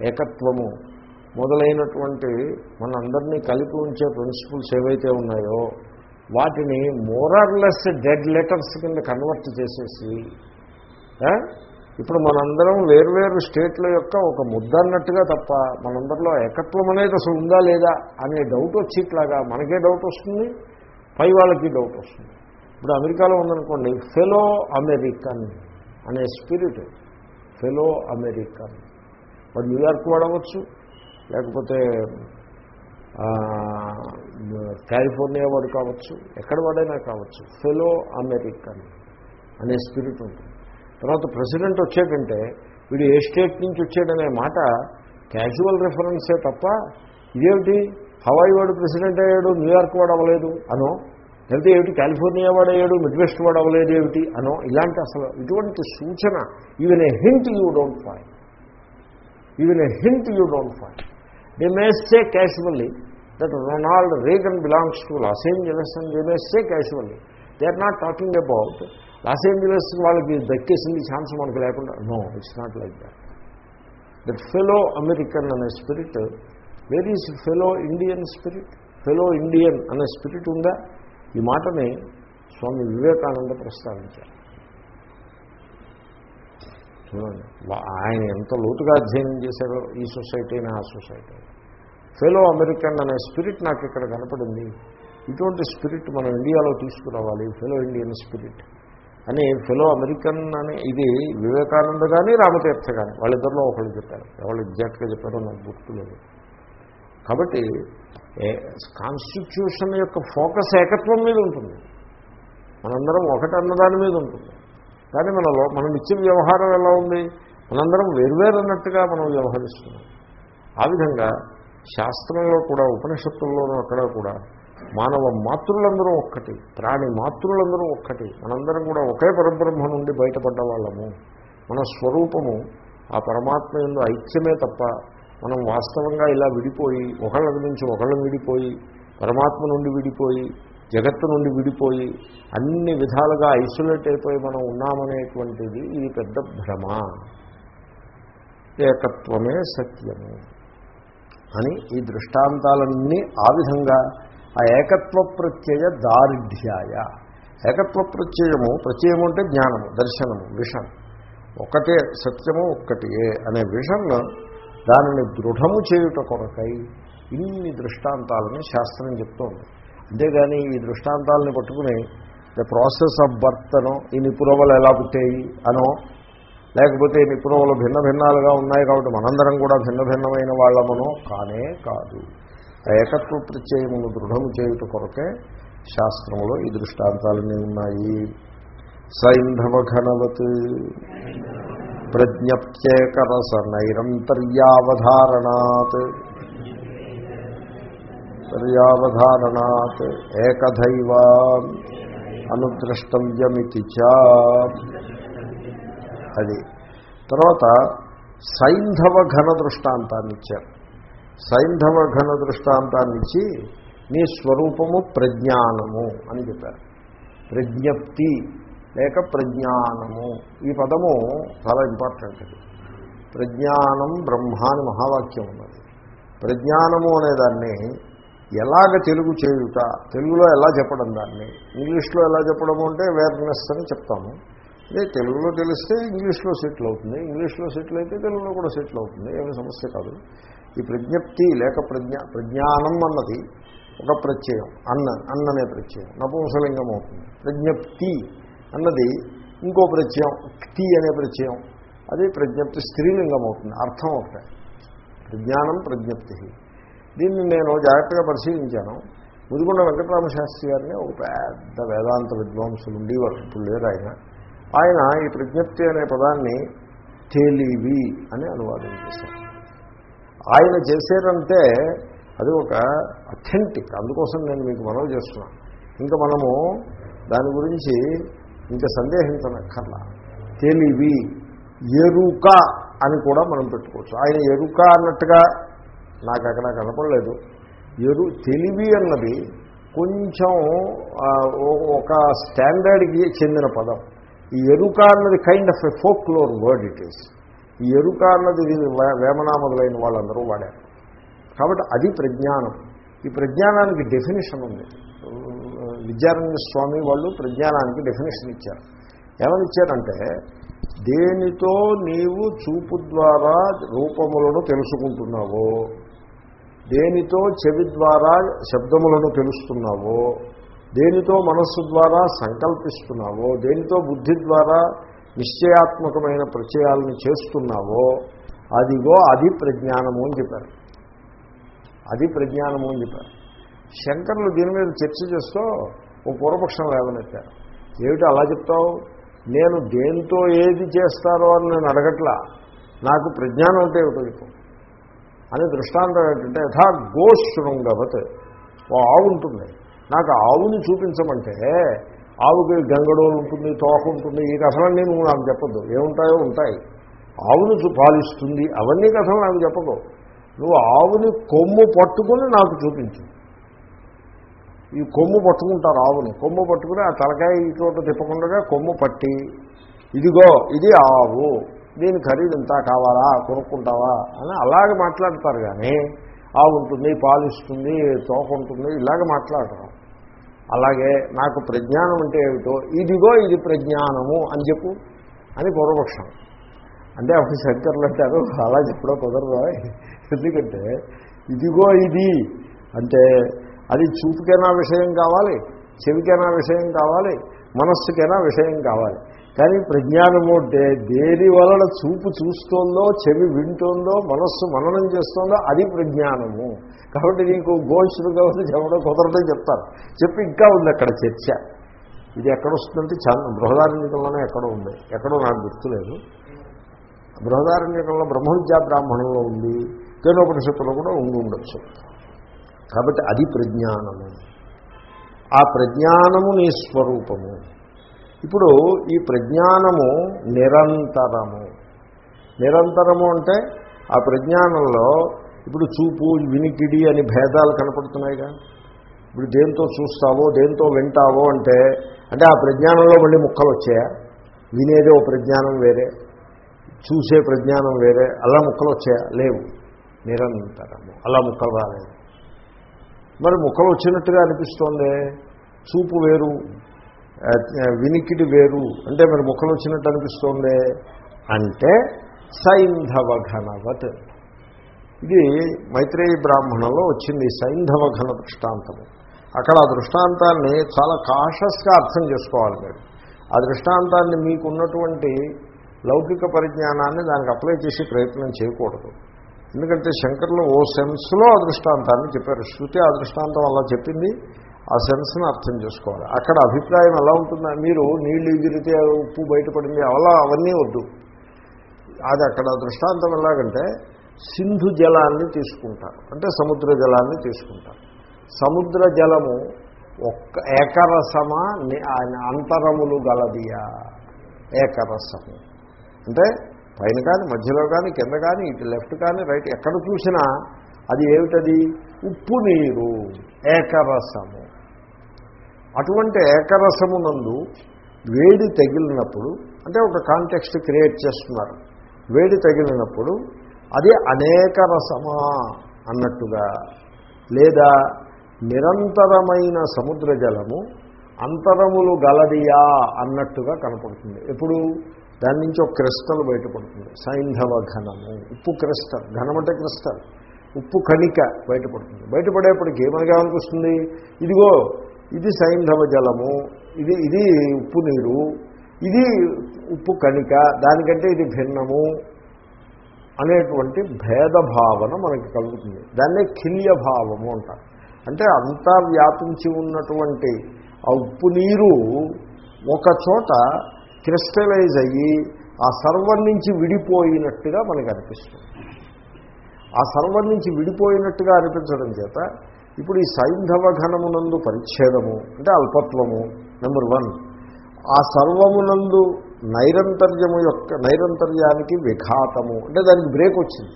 ఏకత్వము మొదలైనటువంటి మనందరినీ కలిపి ఉంచే ప్రిన్సిపల్స్ ఏవైతే ఉన్నాయో వాటిని more or less dead letters కింద కన్వర్ట్ చేసేసి ఇప్పుడు మనందరం వేర్వేరు స్టేట్ల యొక్క ఒక ముద్ద అన్నట్టుగా తప్ప మనందరిలో ఏకత్వం అనేది అసలు ఉందా లేదా అనే డౌట్ వచ్చేట్లాగా మనకే డౌట్ వస్తుంది పై వాళ్ళకి డౌట్ వస్తుంది. ఇప్పుడు అమెరికాలో ఉందనుకోండి ఫెలో అమెరికన్ అనే స్పిరిట్ ఫెలో అమెరికన్ వాడు న్యూయార్క్ వాడవచ్చు లేకపోతే కాలిఫోర్నియా వాడు కావచ్చు ఎక్కడ వాడైనా కావచ్చు ఫెలో అమెరికన్ అనే స్పిరిట్ ఉంటుంది. తర్వాత ప్రెసిడెంట్ వచ్చేటంటే వీడు ఏ స్టేట్ నుంచి వచ్చాడనే మాట క్యాజువల్ రెఫరెన్సే తప్ప ఇదేమిటి? హవాయి వాడు ప్రెసిడెంట్ అయ్యాడు న్యూయార్క్ వాడు అవ్వలేదు అనో లేకపోతే ఏమిటి? కాలిఫోర్నియా వాడు అయ్యాడు మిడ్ వెస్ట్ వాడు అవ్వలేదు ఏమిటి అనో ఇలాంటి అసలు ఇటువంటి సూచన even a hint you don't find even a hint you don't find they may say casually that Ronald Reagan belongs to Los Angeles and they may say casually they are not talking about Los Angeles వాళ్ళకి దక్కేసింది ఛాన్స్ మనకు లేకుండా. No it's not like that that fellow American అనే spirit where is fellow Indian spirit fellow Indian అనే స్పిరిట్ ఉందా? ఈ మాటని స్వామి వివేకానంద ప్రస్తావించారు. చూడండి. ఆయన ఎంత లోతుగా అధ్యయనం చేశారో ఈ సొసైటీని ఆ సొసైటీ. ఫెలో అమెరికన్ అనే స్పిరిట్ నాకు ఇక్కడ కనపడింది. ఇటువంటి స్పిరిట్ మనం ఇండియాలో తీసుకురావాలి ఫెలో ఇండియన్ స్పిరిట్. అని ఫెలో అమెరికన్ అని ఇది వివేకానంద కానీ రామతీర్థ కానీ వాళ్ళిద్దరిలో ఒకళ్ళు చెప్పారు. ఎవరు ఎగ్జాక్ట్గా చెప్పారో నాకు గుర్తులేదు. కాబట్టి కాన్స్టిట్యూషన్ యొక్క ఫోకస్ ఏకత్వం మీద ఉంటుంది. మనందరం ఒకటి అన్నదాని మీద ఉంటుంది. కానీ మనలో మనం మన వ్యవహారం ఎలా ఉంది? మనందరం వేర్వేరు అన్నట్టుగా మనం వ్యవహరిస్తున్నాం. ఆ విధంగా శాస్త్రంలో కూడా ఉపనిషత్తుల్లోనూ అక్కడ కూడా మానవ మాతృలందరూ ఒక్కటి ప్రాణి మాతృలందరూ ఒక్కటి మనందరం కూడా ఒకే పరబ్రహ్మ నుండి బయటపడ్డ వాళ్ళము. మన స్వరూపము ఆ పరమాత్మ ఎందు ఐక్యమే తప్ప మనం వాస్తవంగా ఇలా విడిపోయి ఒకళ్ళ నుంచి ఒకళ్ళం విడిపోయి పరమాత్మ నుండి విడిపోయి జగత్తు నుండి విడిపోయి అన్ని విధాలుగా ఐసోలేట్ అయిపోయి మనం ఉన్నామనేటువంటిది ఇది పెద్ద భ్రమ. ఏకత్వమే సత్యము అని ఈ దృష్టాంతాలన్నీ ఆ విధంగా ఆ ఏకత్వ ప్రత్యయ దారిఢ్యాయ. ఏకత్వ ప్రత్యయము ప్రత్యయము అంటే జ్ఞానము దర్శనము విషన్. ఒకటే సత్యము ఒక్కటియే అనే విషన్ దానిని దృఢము చేయుట కొరకై ఇన్ని దృష్టాంతాలని శాస్త్రం చెప్తోంది. అంతేగాని ఈ దృష్టాంతాలని పట్టుకుని ద ప్రాసెస్ ఆఫ్ బర్త్ అనో ఈ నిపురవలు ఎలా పుట్టేవి అనో లేకపోతే ఈ నిపురవలు భిన్న భిన్నాలుగా ఉన్నాయి కాబట్టి మనందరం కూడా భిన్న భిన్నమైన వాళ్ళమనో కానే కాదు. ఏకత్వ ప్రత్యయమును దృఢము చేయుట కొరకే శాస్త్రంలో ఈ దృష్టాంతాలన్నీ ఉన్నాయి. సైంధవ ఘనవత్ ప్రజ్ఞప్త్యేకరస నైరంతర్యావధారణాత్. పర్యావధారణాత్ ఏకధైవ అనుద్రష్టవ్యమితి చ. అది. తర్వాత సైంధవ ఘన దృష్టాంతాన్ని ఇచ్చారు సైంధవ ఘన దృష్టాంతాన్ని ఇచ్చి నీ స్వరూపము ప్రజ్ఞానము అని చెప్పారు. ప్రజ్ఞప్తి లేక ప్రజ్ఞానము. ఈ పదము చాలా ఇంపార్టెంట్ ఇది ప్రజ్ఞానం బ్రహ్మాని మహావాక్యం ఉన్నది. ప్రజ్ఞానము అనేదాన్ని ఎలాగ తెలుగు చేయుట తెలుగులో ఎలా చెప్పడం దాన్ని? ఇంగ్లీష్లో ఎలా చెప్పడము అంటే అవేర్నెస్ అని చెప్తాము. అదే తెలుగులో తెలిస్తే ఇంగ్లీష్లో సెటిల్ అవుతుంది. ఇంగ్లీష్లో సెటిల్ అయితే తెలుగులో కూడా సెటిల్ అవుతుంది. ఏమి సమస్య కాదు. ఈ ప్రజ్ఞప్తి లేక ప్రజ్ఞ ప్రజ్ఞానం అన్నది ఒక ప్రత్యయం. అన్న అన్ననే ప్రత్యయం. నపుంసలింగం అవుతుంది. ప్రజ్ఞప్తి అన్నది ఇంకో ప్రత్యయం. క్తి అనే ప్రత్యయం. అది ప్రజ్ఞప్తి స్త్రీలింగం అవుతుంది. అర్థం అవుతాయి ప్రజ్ఞానం ప్రజ్ఞప్తి. దీన్ని నేను జాగ్రత్తగా పరిశీలించాను. ముదిగొండ వెంకటరామ శాస్త్రి గారిని ఒక పెద్ద వేదాంత విద్వాంసులు ఉండేవారు ఇప్పుడు లేరు ఆయన. ఆయన ఈ ప్రజ్ఞప్తి అనే పదాన్ని తెలివి అని అనువాదం చేశారు. ఆయన చేశారంటే అది ఒక అథెంటిక్ అందుకోసం నేను మీకు మనవి చేస్తున్నాను ఇంకా మనము దాని గురించి ఇంకా సందేహించనక్కర్లా. తెలివి ఎరుక అని కూడా మనం పెట్టుకోవచ్చు. ఆయన ఎరుక అన్నట్టుగా నాకు అక్కడ కనపడలేదు. ఎరు తెలివి అన్నది కొంచెం ఒక స్టాండర్డ్కి చెందిన పదం. ఈ ఎరుక అన్నది kind of a folklore word it is ఈ ఎరుక అన్నది వే- వేమనా మొదలైన వాళ్ళందరూ వాడారు. కాబట్టి అది ప్రజ్ఞానం. ఈ ప్రజ్ఞానానికి డెఫినేషన్ ఉంది. విద్యారణ్య స్వామి వాళ్ళు ప్రజ్ఞానానికి డెఫినేషన్ ఇచ్చారు. ఏమని ఇచ్చారంటే దేనితో నీవు చూపు ద్వారా రూపములను తెలుసుకుంటున్నావో దేనితో చెవి ద్వారా శబ్దములను తెలుస్తున్నావో దేనితో మనస్సు ద్వారా సంకల్పిస్తున్నావో దేనితో బుద్ధి ద్వారా నిశ్చయాత్మకమైన ప్రచయాలను చేస్తున్నావో అదిగో అది ప్రజ్ఞానము అని చెప్పారు. అది ప్రజ్ఞానము అని చెప్పారు. శంకర్లు దీని మీద చర్చ చేస్తూ ఓ పూర్వపక్షం లేవనెత్తారు. ఏమిటి అలా చెప్తావు? నేను దేంతో ఏది చేస్తారో అని నేను అడగట్లా. నాకు ప్రజ్ఞానం అంటే ఏమిటో చెప్పు. అని దృష్టాంతం ఏంటంటే యథా గోశృంగవత్. ఓ ఆవు ఉంటుంది. నాకు ఆవుని చూపించమంటే ఆవుకి గంగడోలు ఉంటుంది తోక ఉంటుంది ఈ కథలన్నీ నువ్వు నాకు చెప్పద్దు. ఏముంటాయో ఉంటాయి. ఆవును పాలిస్తుంది. అవన్నీ కథలు నాకు చెప్పకు. నువ్వు ఆవుని కొమ్ము పట్టుకుని నాకు చూపించు. ఈ కొమ్ము పట్టుకుంటారు ఆవుని కొమ్ము పట్టుకుని ఆ తలకాయ ఈ చోట తిప్పకుండా కొమ్ము పట్టి ఇదిగో ఇది ఆవు. దీని ఖరీదు ఇంత కావాలా? కొనుక్కుంటావా? అని అలాగే మాట్లాడతారు కానీ ఆవు ఉంటుంది పాలిస్తుంది తోక ఉంటుంది ఇలాగ మాట్లాడటం అలాగే నాకు ప్రజ్ఞానం అంటే ఏమిటో ఇదిగో ఇది ప్రజ్ఞానము అని చెప్పు అని పూర్వపక్షం. అంటే అప్పుడు శంకర్లు అంటారు అలా చెప్పడం కుదరదు ఎందుకంటే ఇదిగో ఇది అంటే అది చూపుకైనా విషయం కావాలి చెవికైనా విషయం కావాలి మనస్సుకైనా విషయం కావాలి. కానీ ప్రజ్ఞానము అంటే దేని వలన చూపు చూస్తోందో చెవి వింటుందో మనస్సు మననం చేస్తుందో అది ప్రజ్ఞానము. కాబట్టి నీకు గోల్సులు కాబట్టి చెప్పడం కుదరదని చెప్తారు. చెప్పి ఇంకా ఉంది అక్కడ చర్చ. ఇది ఎక్కడ వస్తుందంటే చాలా బృహదారణ్యకంలోనే ఎక్కడో ఉంది? ఎక్కడో నాకు గుర్తులేదు. బృహదారణ్యకంలో బ్రహ్మవిద్యా బ్రాహ్మణంలో ఉంది. కేనోపనిషత్తులో కూడా ఉండి ఉండొచ్చు. కాబట్టి అది ప్రజ్ఞానము. ఆ ప్రజ్ఞానము నీ స్వరూపము. ఇప్పుడు ఈ ప్రజ్ఞానము నిరంతరము. నిరంతరము అంటే ఆ ప్రజ్ఞానంలో ఇప్పుడు చూపు వినికిడి అని భేదాలు కనపడుతున్నాయిగా. ఇప్పుడు దేంతో చూస్తావో దేంతో వింటావో అంటే అంటే ఆ ప్రజ్ఞానంలో మళ్ళీ ముక్కలు వచ్చాయా? వినేది ఓ ప్రజ్ఞానం వేరే చూసే ప్రజ్ఞానం వేరే అలా ముక్కలు వచ్చాయా? లేవు. నిరంతరము. అలా ముక్కలు రాలేదు. మరి ముఖం వచ్చినట్టుగా అనిపిస్తోంది. చూపు వేరు. వినికిడి వేరు. అంటే మరి ముఖం వచ్చినట్టు అనిపిస్తోంది అంటే సైంధవ ఘనవత్ ఇది మైత్రేయ బ్రాహ్మణంలో వచ్చింది సైంధవ ఘన దృష్టాంతము. అక్కడ ఆ దృష్టాంతాన్ని చాలా కాషస్గా అర్థం చేసుకోవాలి మీరు. ఆ దృష్టాంతాన్ని మీకున్నటువంటి లౌకిక పరిజ్ఞానాన్ని దానికి అప్లై చేసే ప్రయత్నం చేయకూడదు. ఎందుకంటే శంకర్లు ఓ సెన్స్లో ఆ దృష్టాంతాన్ని చెప్పారు. శృతి ఆ దృష్టాంతం అలా చెప్పింది. ఆ సెన్స్ని అర్థం చేసుకోవాలి. అక్కడ అభిప్రాయం ఎలా ఉంటుందా? మీరు నీళ్ళు ఎగిరితే ఉప్పు బయటపడింది. అలా అవన్నీ వద్దు. అది అక్కడ దృష్టాంతం ఎలాగంటే సింధు జలాన్ని తీసుకుంటారు. అంటే సముద్ర జలాన్ని తీసుకుంటారు. సముద్ర జలము ఒక్క ఏకరసమా? అంతరములు గలదియా? ఏకరసము. అంటే పైన కానీ మధ్యలో కానీ కింద కానీ ఇటు లెఫ్ట్ కానీ రైట్ ఎక్కడ చూసినా అది ఏమిటది? ఉప్పు నీరు ఏకరసము. అటువంటి ఏకరసమునందు వేడి తగిలినప్పుడు అంటే ఒక కాంటెక్స్ట్ క్రియేట్ చేస్తున్నారు. వేడి తగిలినప్పుడు అది అనేక రసమా అన్నట్టుగా లేదా నిరంతరమైన సముద్ర జలము అంతరములు గలదియా అన్నట్టుగా కనపడుతుంది. ఎప్పుడు? దాని నుంచి ఒక క్రిస్టల్ బయటపడుతుంది. సైంధవ ఘనము. ఉప్పు క్రిస్టల్. ఘనమంటే క్రిస్టల్. ఉప్పు కణిక బయటపడుతుంది. బయటపడేప్పటికి ఏమనగామనిపిస్తుంది ఇదిగో ఇది సైంధవ జలము. ఇది ఇది ఉప్పు నీరు. ఇది ఉప్పు కణిక. దానికంటే ఇది భిన్నము అనేటువంటి భేదభావన మనకి కలుగుతుంది. దాన్నే కిల్య భావము అంటారు. అంటే అంతా వ్యాపించి ఉన్నటువంటి ఆ ఉప్పు నీరు ఒక చోట క్రిస్టలైజ్ అయ్యి ఆ సర్వం నుంచి విడిపోయినట్టుగా మనకు అనిపిస్తుంది. ఆ సర్వం నుంచి విడిపోయినట్టుగా అనిపించడం చేత ఇప్పుడు ఈ సైంధవ ఘనమునందు పరిచ్ఛేదము అంటే అల్పత్వము నెంబర్ వన్ ఆ సర్వమునందు నైరంతర్యము యొక్క నైరంతర్యానికి విఘాతము అంటే దానికి బ్రేక్ వచ్చింది.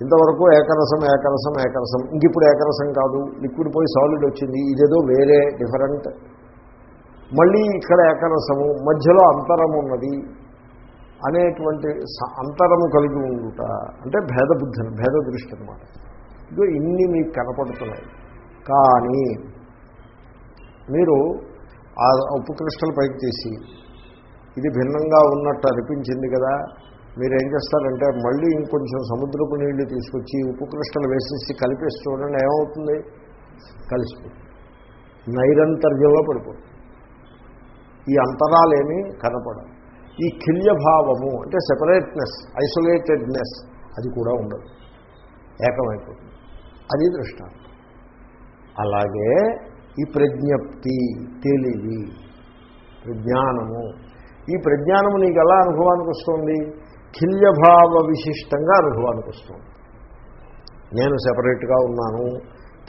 ఇంతవరకు ఏకరసం ఏకరసం ఏకరసం ఇంక ఇప్పుడు ఏకరసం కాదు లిక్విడ్ పోయి సాలిడ్ వచ్చింది ఇదేదో వేరే డిఫరెంట్ మళ్ళీ ఇక్కడ ఏకరసము మధ్యలో అంతరం ఉన్నది అనేటువంటి అంతరము కలిగి ఉండుట అంటే భేద బుద్ధి భేద దృష్టి అనమాట ఇదో ఇన్ని మీకు కనపడుతున్నాయి. కానీ మీరు ఆ ఉప్పు క్రిస్టల్ పైకి తీసి ఇది భిన్నంగా ఉన్నట్టు అనిపించింది కదా మీరు ఏం చేస్తారంటే మళ్ళీ ఇంకొంచెం సముద్రపు నీళ్ళు తీసుకొచ్చి ఉప్పు క్రిస్టల్ వేసేసి కలిపేసి చూడండి ఏమవుతుంది? కలిసిపోతుంది. నైరంతర్యంలో పడిపోతుంది. ఈ అంతరాలేమీ కనపడవు. ఈ కిల్యభావము అంటే సెపరేట్నెస్ ఐసోలేటెడ్నెస్ అది కూడా ఉండదు. ఏకమైపోతుంది. అది దృష్టాంతం. అలాగే ఈ ప్రజ్ఞప్తి తెలివి ప్రజ్ఞానము. ఈ ప్రజ్ఞానము నీకు ఎలా అనుభవానికి వస్తుంది? కిల్యభావ విశిష్టంగా అనుభవానికి వస్తుంది. నేను సెపరేట్గా ఉన్నాను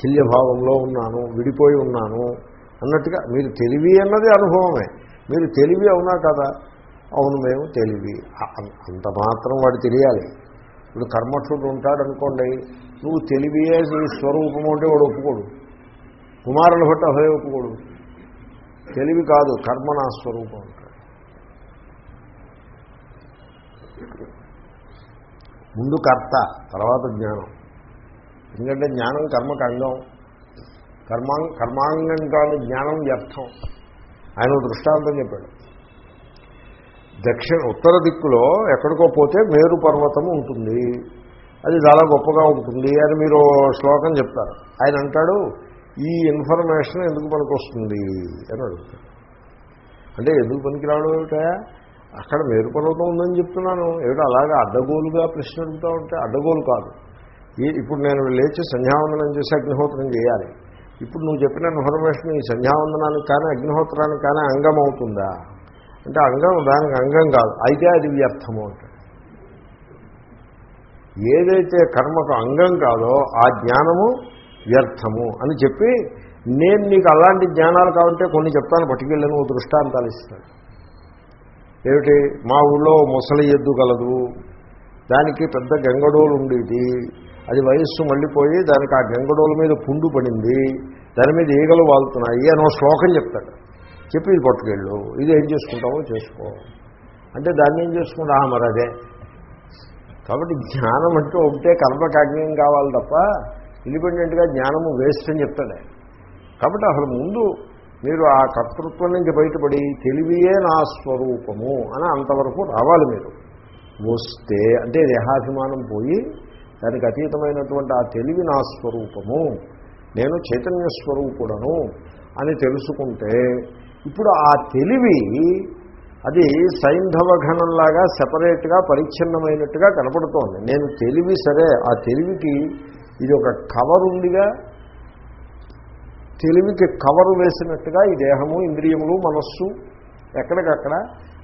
కిల్యభావంలో ఉన్నాను విడిపోయి ఉన్నాను అన్నట్టుగా మీరు తెలివి అన్నది అనుభవమే. మీరు తెలివి అవునా కదా? అవును మేము తెలివి. అంత మాత్రం వాడు తెలియాలి. ఇప్పుడు కర్మఠుడు ఉంటాడు అనుకోండి నువ్వు తెలివియే నీ స్వరూపము అంటే వాడు ఒప్పుకోడు. కుమారుల భట్ట అభయ ఒప్పుకోడు. తెలివి కాదు కర్మ నా స్వరూపం అంటాడు. ముందు కర్త తర్వాత జ్ఞానం. ఎందుకంటే జ్ఞానం కర్మకు అంగం కర్మాం కర్మాంగం కాని జ్ఞానం వ్యర్థం. ఆయన దృష్టాంతం చెప్పాడు. దక్షిణ ఉత్తర దిక్కులో ఎక్కడికో పోతే మేరు పర్వతం ఉంటుంది. అది చాలా గొప్పగా ఉంటుంది అని మీరు శ్లోకం చెప్తారు. ఆయన అంటాడు ఈ ఇన్ఫర్మేషన్ ఎందుకు పనికి వస్తుంది అని అడుగుతాడు. అంటే ఎందుకు పనికి రావడం ఏమిటా? అక్కడ మేరు పర్వతం ఉందని చెప్తున్నాను. ఏమిటో? అలాగా అడ్డగోలుగా ప్రశ్న అడుగుతూ ఉంటే అడ్డగోలు కాదు. ఇప్పుడు నేను లేచి సంధ్యావందనం చేసి అగ్నిహోత్రం చేయాలి. ఇప్పుడు నువ్వు చెప్పిన ఇన్ఫర్మేషన్ ఈ సంధ్యావందనానికి కానీ అగ్నిహోత్రానికి కానీ అంగం అవుతుందా? అంటే అంగం దానికి అంగం కాదు. అయితే అది వ్యర్థము అంటాడు. ఏదైతే కర్మకు అంగం కాదో ఆ జ్ఞానము వ్యర్థము అని చెప్పి నేను నీకు అలాంటి జ్ఞానాలు కావాలంటే కొన్ని చెప్తాను పట్టుకెళ్ళను ఓ దృష్టాంతాలు ఇస్తాను ఏమిటి? మా ఊళ్ళో ముసలి ఎద్దు కలదు. దానికి పెద్ద గంగడోలు ఉండేది అది వయస్సు మళ్ళీపోయి దానికి ఆ గంగడోల మీద పుండు పడింది దాని మీద ఈగలు వాళ్తున్నాయి అని శ్లోకం చెప్తాడు. చెప్పి ఇది పట్టుకెళ్ళు ఇది ఏం చేసుకుంటావో చేసుకో. అంటే దాన్ని ఏం చేసుకుంటా? మరి అదే. కాబట్టి జ్ఞానం అంటే ఒకటే కల్పకాజ్ఞం కావాలి తప్ప ఇండిపెండెంట్గా జ్ఞానము వేస్ట్ అని చెప్తాడే. కాబట్టి అసలు ముందు మీరు ఆ కర్తృత్వం నుంచి బయటపడి తెలివియే నా స్వరూపము అని అంతవరకు రావాలి మీరు. వస్తే అంటే దేహాభిమానం పోయి దానికి అతీతమైనటువంటి ఆ తెలివి నా స్వరూపము. నేను చైతన్య స్వరూపుడను అని తెలుసుకుంటే ఇప్పుడు ఆ తెలివి అది సైంధవ ఘనంలాగా సెపరేట్గా పరిచ్ఛిన్నమైనట్టుగా కనపడుతోంది. నేను తెలివి సరే ఆ తెలివికి ఇది ఒక కవర్ ఉందిగా. తెలివికి కవరు వేసినట్టుగా ఈ దేహము ఇంద్రియములు మనస్సు ఎక్కడికక్కడ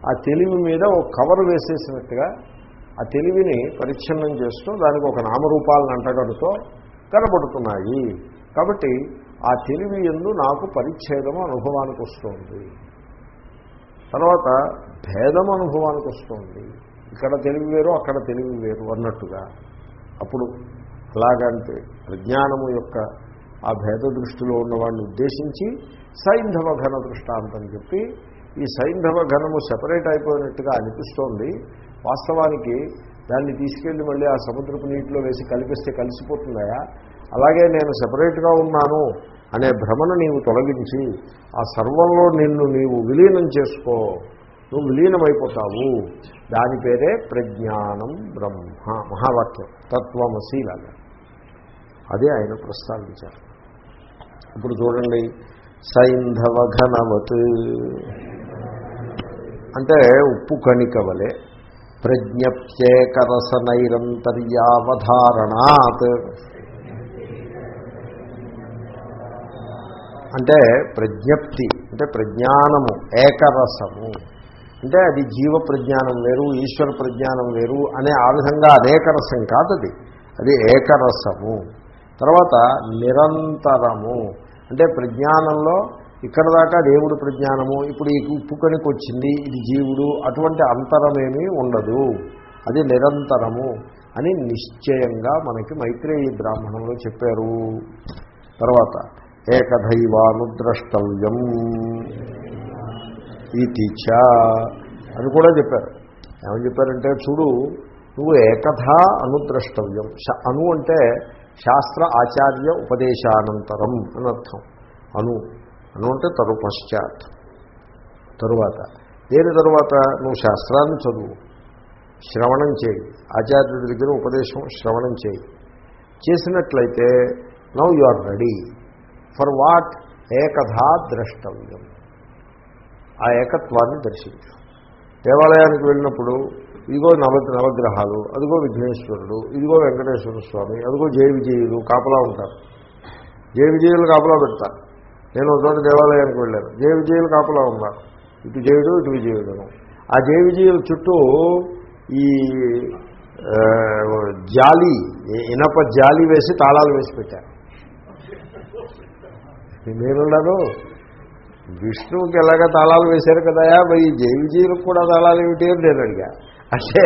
ఆ తెలివి మీద ఒక కవర్ వేసేసినట్టుగా ఆ తెలివిని పరిచ్ఛిన్నం చేస్తూ దానికి ఒక నామరూపాలను అంటగడుతో కనబడుతున్నాయి. కాబట్టి ఆ తెలివి ఎందు నాకు పరిచ్ఛేదం అనుభవానికి వస్తుంది. తర్వాత భేదం అనుభవానికి వస్తుంది. ఇక్కడ తెలివి వేరు అక్కడ తెలివి వేరు అన్నట్టుగా. అప్పుడు అలాగంటే ప్రజ్ఞానము యొక్క ఆ భేద దృష్టిలో ఉన్నవాడిని ఉద్దేశించి సైంధవ ఘన దృష్టాంతం చెప్పి ఈ సైంధవ ఘనము సెపరేట్ అయిపోయినట్టుగా అనిపిస్తోంది. వాస్తవానికి దాన్ని తీసుకెళ్ళి మళ్ళీ ఆ సముద్రపు నీటిలో వేసి కలిపిస్తే కలిసిపోతున్నాయా? అలాగే నేను సెపరేట్గా ఉన్నాను అనే భ్రమను నీవు తొలగించి ఆ సర్వంలో నిన్ను నీవు విలీనం చేసుకో. నువ్వు విలీనమైపోతావు. దాని పేరే ప్రజ్ఞానం బ్రహ్మ. మహావాక్యం. తత్వమసీలాగా అదే ఆయన ప్రస్తావించారు ఇప్పుడు చూడండి. సైంధవ ఘనవత్. అంటే ఉప్పు కణిక వలె ప్రజ్ఞప్త్యేకరసనైరంతర్యావధారణాత్ అంటే ప్రజ్ఞప్తి అంటే ప్రజ్ఞానము ఏకరసము. అంటే అది జీవ ప్రజ్ఞానం వేరు ఈశ్వర ప్రజ్ఞానం వేరు అనే ఆ విధంగా అనేకరసం కాదు అది. అది ఏకరసము. తర్వాత నిరంతరము. అంటే ప్రజ్ఞానంలో ఇక్కడ దాకా దేవుడు ప్రజ్ఞానము ఇప్పుడు ఈ ఉప్పు వచ్చింది ఇది జీవుడు అటువంటి అంతరమేమీ ఉండదు. అది నిరంతరము అని నిశ్చయంగా మనకి మైత్రేయి బ్రాహ్మణంలో చెప్పారు. తర్వాత ఏకదైవానుద్రష్టవ్యం. ఇది చ అని కూడా చెప్పారు. ఏమని చెప్పారంటే చూడు నువ్వు ఏకథ అనుద్రష్టవ్యం. అను అంటే శాస్త్ర ఆచార్య ఉపదేశానంతరం అని అర్థం. అను. అను అంటే తరు పశ్చాత్. తరువాత. దేని తరువాత? నువ్వు శాస్త్రాన్ని చదువు. శ్రవణం చేయి. ఆచార్యుడి దగ్గర ఉపదేశం శ్రవణం చేయి. చేసినట్లయితే now you are ready for what ఏకథా ద్రష్టవ్యం. ఆ ఏకత్వాన్ని దర్శించు. దేవాలయానికి వెళ్ళినప్పుడు ఇదిగో నవ నవగ్రహాలు అదిగో విఘ్నేశ్వరుడు ఇదిగో వెంకటేశ్వర స్వామి అదిగో జయ విజయులు కాపలా ఉంటారు. జయ విజయులు కాపలా పెడతారు. నేను ఒక చోట దేవాలయానికి వెళ్ళాను. జయ విజయులు కాపలా ఉన్నారు ఇటు జయుడు ఇటు విజయుడును ఆ జయ విజయుల చుట్టూ ఈ జాలి ఇనప జాలి వేసి తాళాలు వేసి పెట్టారు నేనున్నాను విష్ణువుకి ఎలాగ తాళాలు వేశారు కదా మరి ఈ జైవిజీలకు కూడా తాళాలు ఏమిటి అని నేను అడిగా. అంటే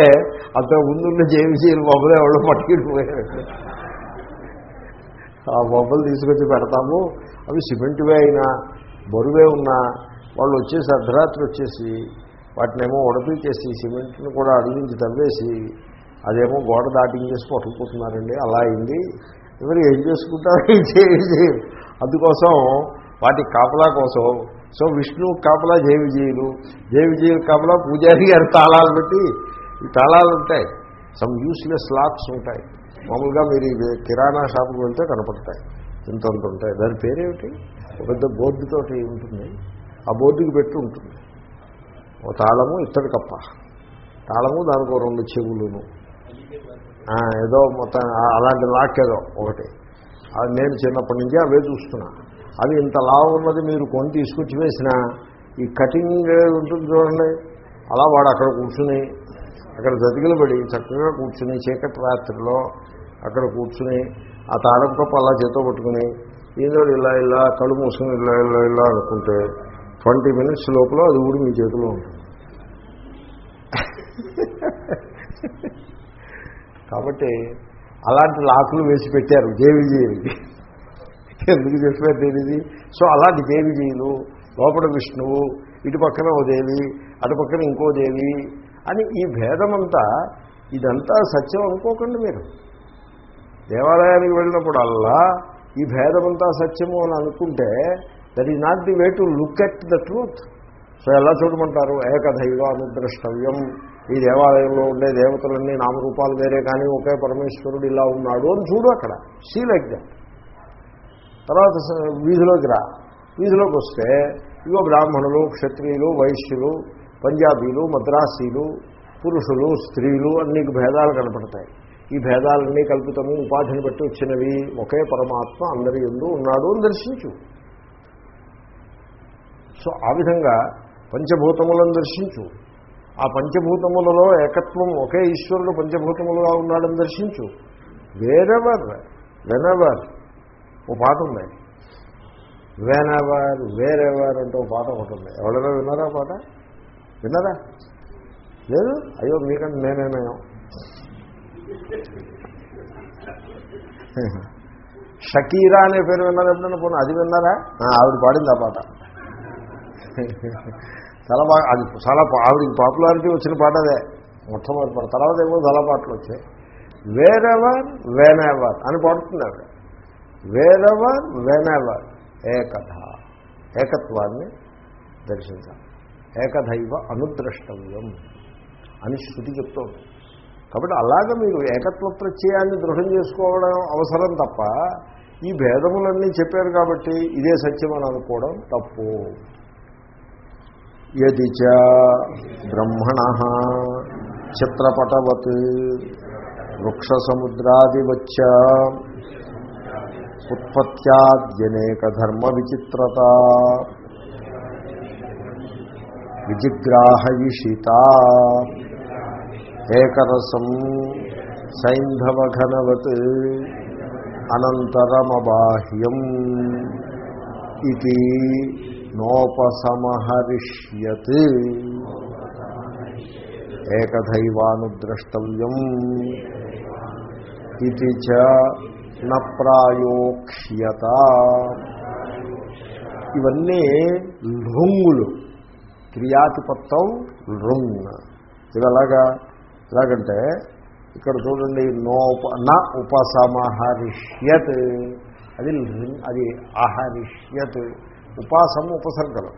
అంత ముందున్న జైవిజీలు బొమ్మలు ఎవరో పట్టుకుపోయారు ఆ బొబ్బలు తీసుకొచ్చి పెడతాము. అవి సిమెంట్వే అయినా బరువే ఉన్నా వాళ్ళు వచ్చేసి అర్ధరాత్రి వచ్చేసి వాటినేమో ఉడపీకేసి సిమెంట్ని కూడా అడిగించి తవ్వేసి అదేమో గోడ దాటించేసి పట్టుకుపోతున్నారండి అలా అయింది. ఎవరు ఏం చేసుకుంటారు ఏం అందుకోసం వాటి కాపలా కోసం సో విష్ణు కాపలా జేవిజీయులు జేవిజీయులు కాపలా పూజారి గారి తాళాలు పెట్టి ఈ తాళాలు ఉంటాయి. సమ్ యూస్లెస్ లాక్స్ ఉంటాయి. మామూలుగా మీరు కిరాణా షాపుకి వెళ్తే కనపడతాయి. ఇంతంత ఉంటాయి. దాని పేరేమిటి? ఒక పెద్ద బోర్డుతోటి ఉంటుంది. ఆ బోర్డుకి పెట్టి ఉంటుంది. ఓ తాళము ఇత్తడి కప్ప. తాళము దానికి రెండు చెవులును. ఏదో మొత్తం అలాంటి లాక్ ఏదో ఒకటి. అది నేను చిన్నప్పటి నుంచి అవే చూస్తున్నా. అది ఇంత లావు ఉన్నది మీరు కొని తీసుకొచ్చి వేసిన ఈ కటింగ్ ఉంటుంది చూడండి. అలా వాడు అక్కడ కూర్చుని అక్కడ జతికిలు పడి చక్కగా కూర్చుని చీకటి రాత్రిలో అక్కడ కూర్చుని ఆ తాళం కప్ప అలా చేతో పట్టుకుని ఏదో ఇలా ఇలా కళ్ళు మూసుకుని ఇలా ఇలా ఇలా అనుకుంటే ట్వంటీ మినిట్స్ లోపల అది ఊడి మీ చేతిలో ఉంటుంది. కాబట్టి అలాంటి లాకులు వేసి పెట్టారు జేవిజీలకి ఎందుకు చెప్పారు తెలియదు సో అలాంటి జేవిజీలు లోపల విష్ణువు ఇటు పక్కన ఓ దేవి అటు పక్కన ఇంకో దేవి అని ఈ భేదమంతా ఇదంతా సత్యం అనుకోకండి మీరు. దేవాలయానికి వెళ్ళినప్పుడల్లా ఈ భేదమంతా సత్యము అని అనుకుంటే that is not the way to look at the truth so ఎలా చూడమంటారు? ఏకదైవ అనుద్రష్టవ్యం. ఈ దేవాలయంలో ఉండే దేవతలన్నీ నామరూపాలు వేరే కానీ ఒకే పరమేశ్వరుడు ఇలా ఉన్నాడు అని చూడు అక్కడ. సీ లైక్ దట్ తర్వాత వీధిలోకి రా. వీధిలోకి వస్తే ఇగో బ్రాహ్మణులు క్షత్రియులు వైశ్యులు పంజాబీలు మద్రాసీలు పురుషులు స్త్రీలు అన్ని భేదాలు కనపడతాయి. ఈ భేదాలన్నీ కల్పితము ఉపాధిని బట్టి వచ్చినవి ఒకే పరమాత్మ అందరి ఎందు ఉన్నాడు అని దర్శించు. సో ఆ విధంగా పంచభూతములను దర్శించు. ఆ పంచభూతములలో ఏకత్వం ఒకే ఈశ్వరుడు పంచభూతములుగా ఉన్నాడని దర్శించు. వేరెవర్ వెనెవర్ ఓ పాట ఉంది. వెనెవర్ వేరెవర్ అంటే ఓ పాట ఒకటి ఉంది. ఎవరైనా విన్నారా పాట? విన్నారా? లేదు? అయ్యో మీకంటే నేనేమేయం షకీరా అనే పేరు విన్నారు ఎప్పుడైనా? పోనీ అది విన్నారా? ఆవిడ పాడింది ఆ పాట. చాలా బాగా అది చాలా ఆవిడకి పాపులారిటీ వచ్చిన పాట అదే. మొట్టమొదటి పాట తర్వాత ఏమో చాలా పాటలు వచ్చాయి. వేరెవర్ వేనెవర్ అని పాడుతుంది ఆవిడ వేరెవర్ వెనెవర్ ఏకథ. ఏకత్వాన్ని దర్శించాలి. ఏకదైవ అనుద్రష్టవ్యం అని శృతి చెప్తోంది. కాబట్టి అలాగ మీరు ఏకత్వ ప్రత్యయాన్ని దృఢం చేసుకోవడం అవసరం తప్ప ఈ భేదములన్నీ చెప్పారు కాబట్టి ఇదే సత్యం అని అనుకోవడం తప్పు. యది చ బ్రహ్మణ చిత్రపటవత్ వృక్షసముద్రాదివచ్చ ఉత్పత్యాద్యనేక ధర్మ విచిత్రత విజిగ్రాహయిషిత. ఏకరసం సైంధవఘనవత్ అనంతరమబాహ్యం ఇది నోపసమహరిష్యత్. ఏకదైవానుద్రష్టవ్యం ఇది చ ప్రాయోక్ష్యత ఇవన్నీ లృంగులు. క్రియాతిపత్తం రుంగ్ ఇది ఎలాగా ఎలాగంటే ఇక్కడ చూడండి నో న ఉపసమహరిష్యత్. అది అది అహరిష్యత్. ఉపాసం ఉపసర్గలు.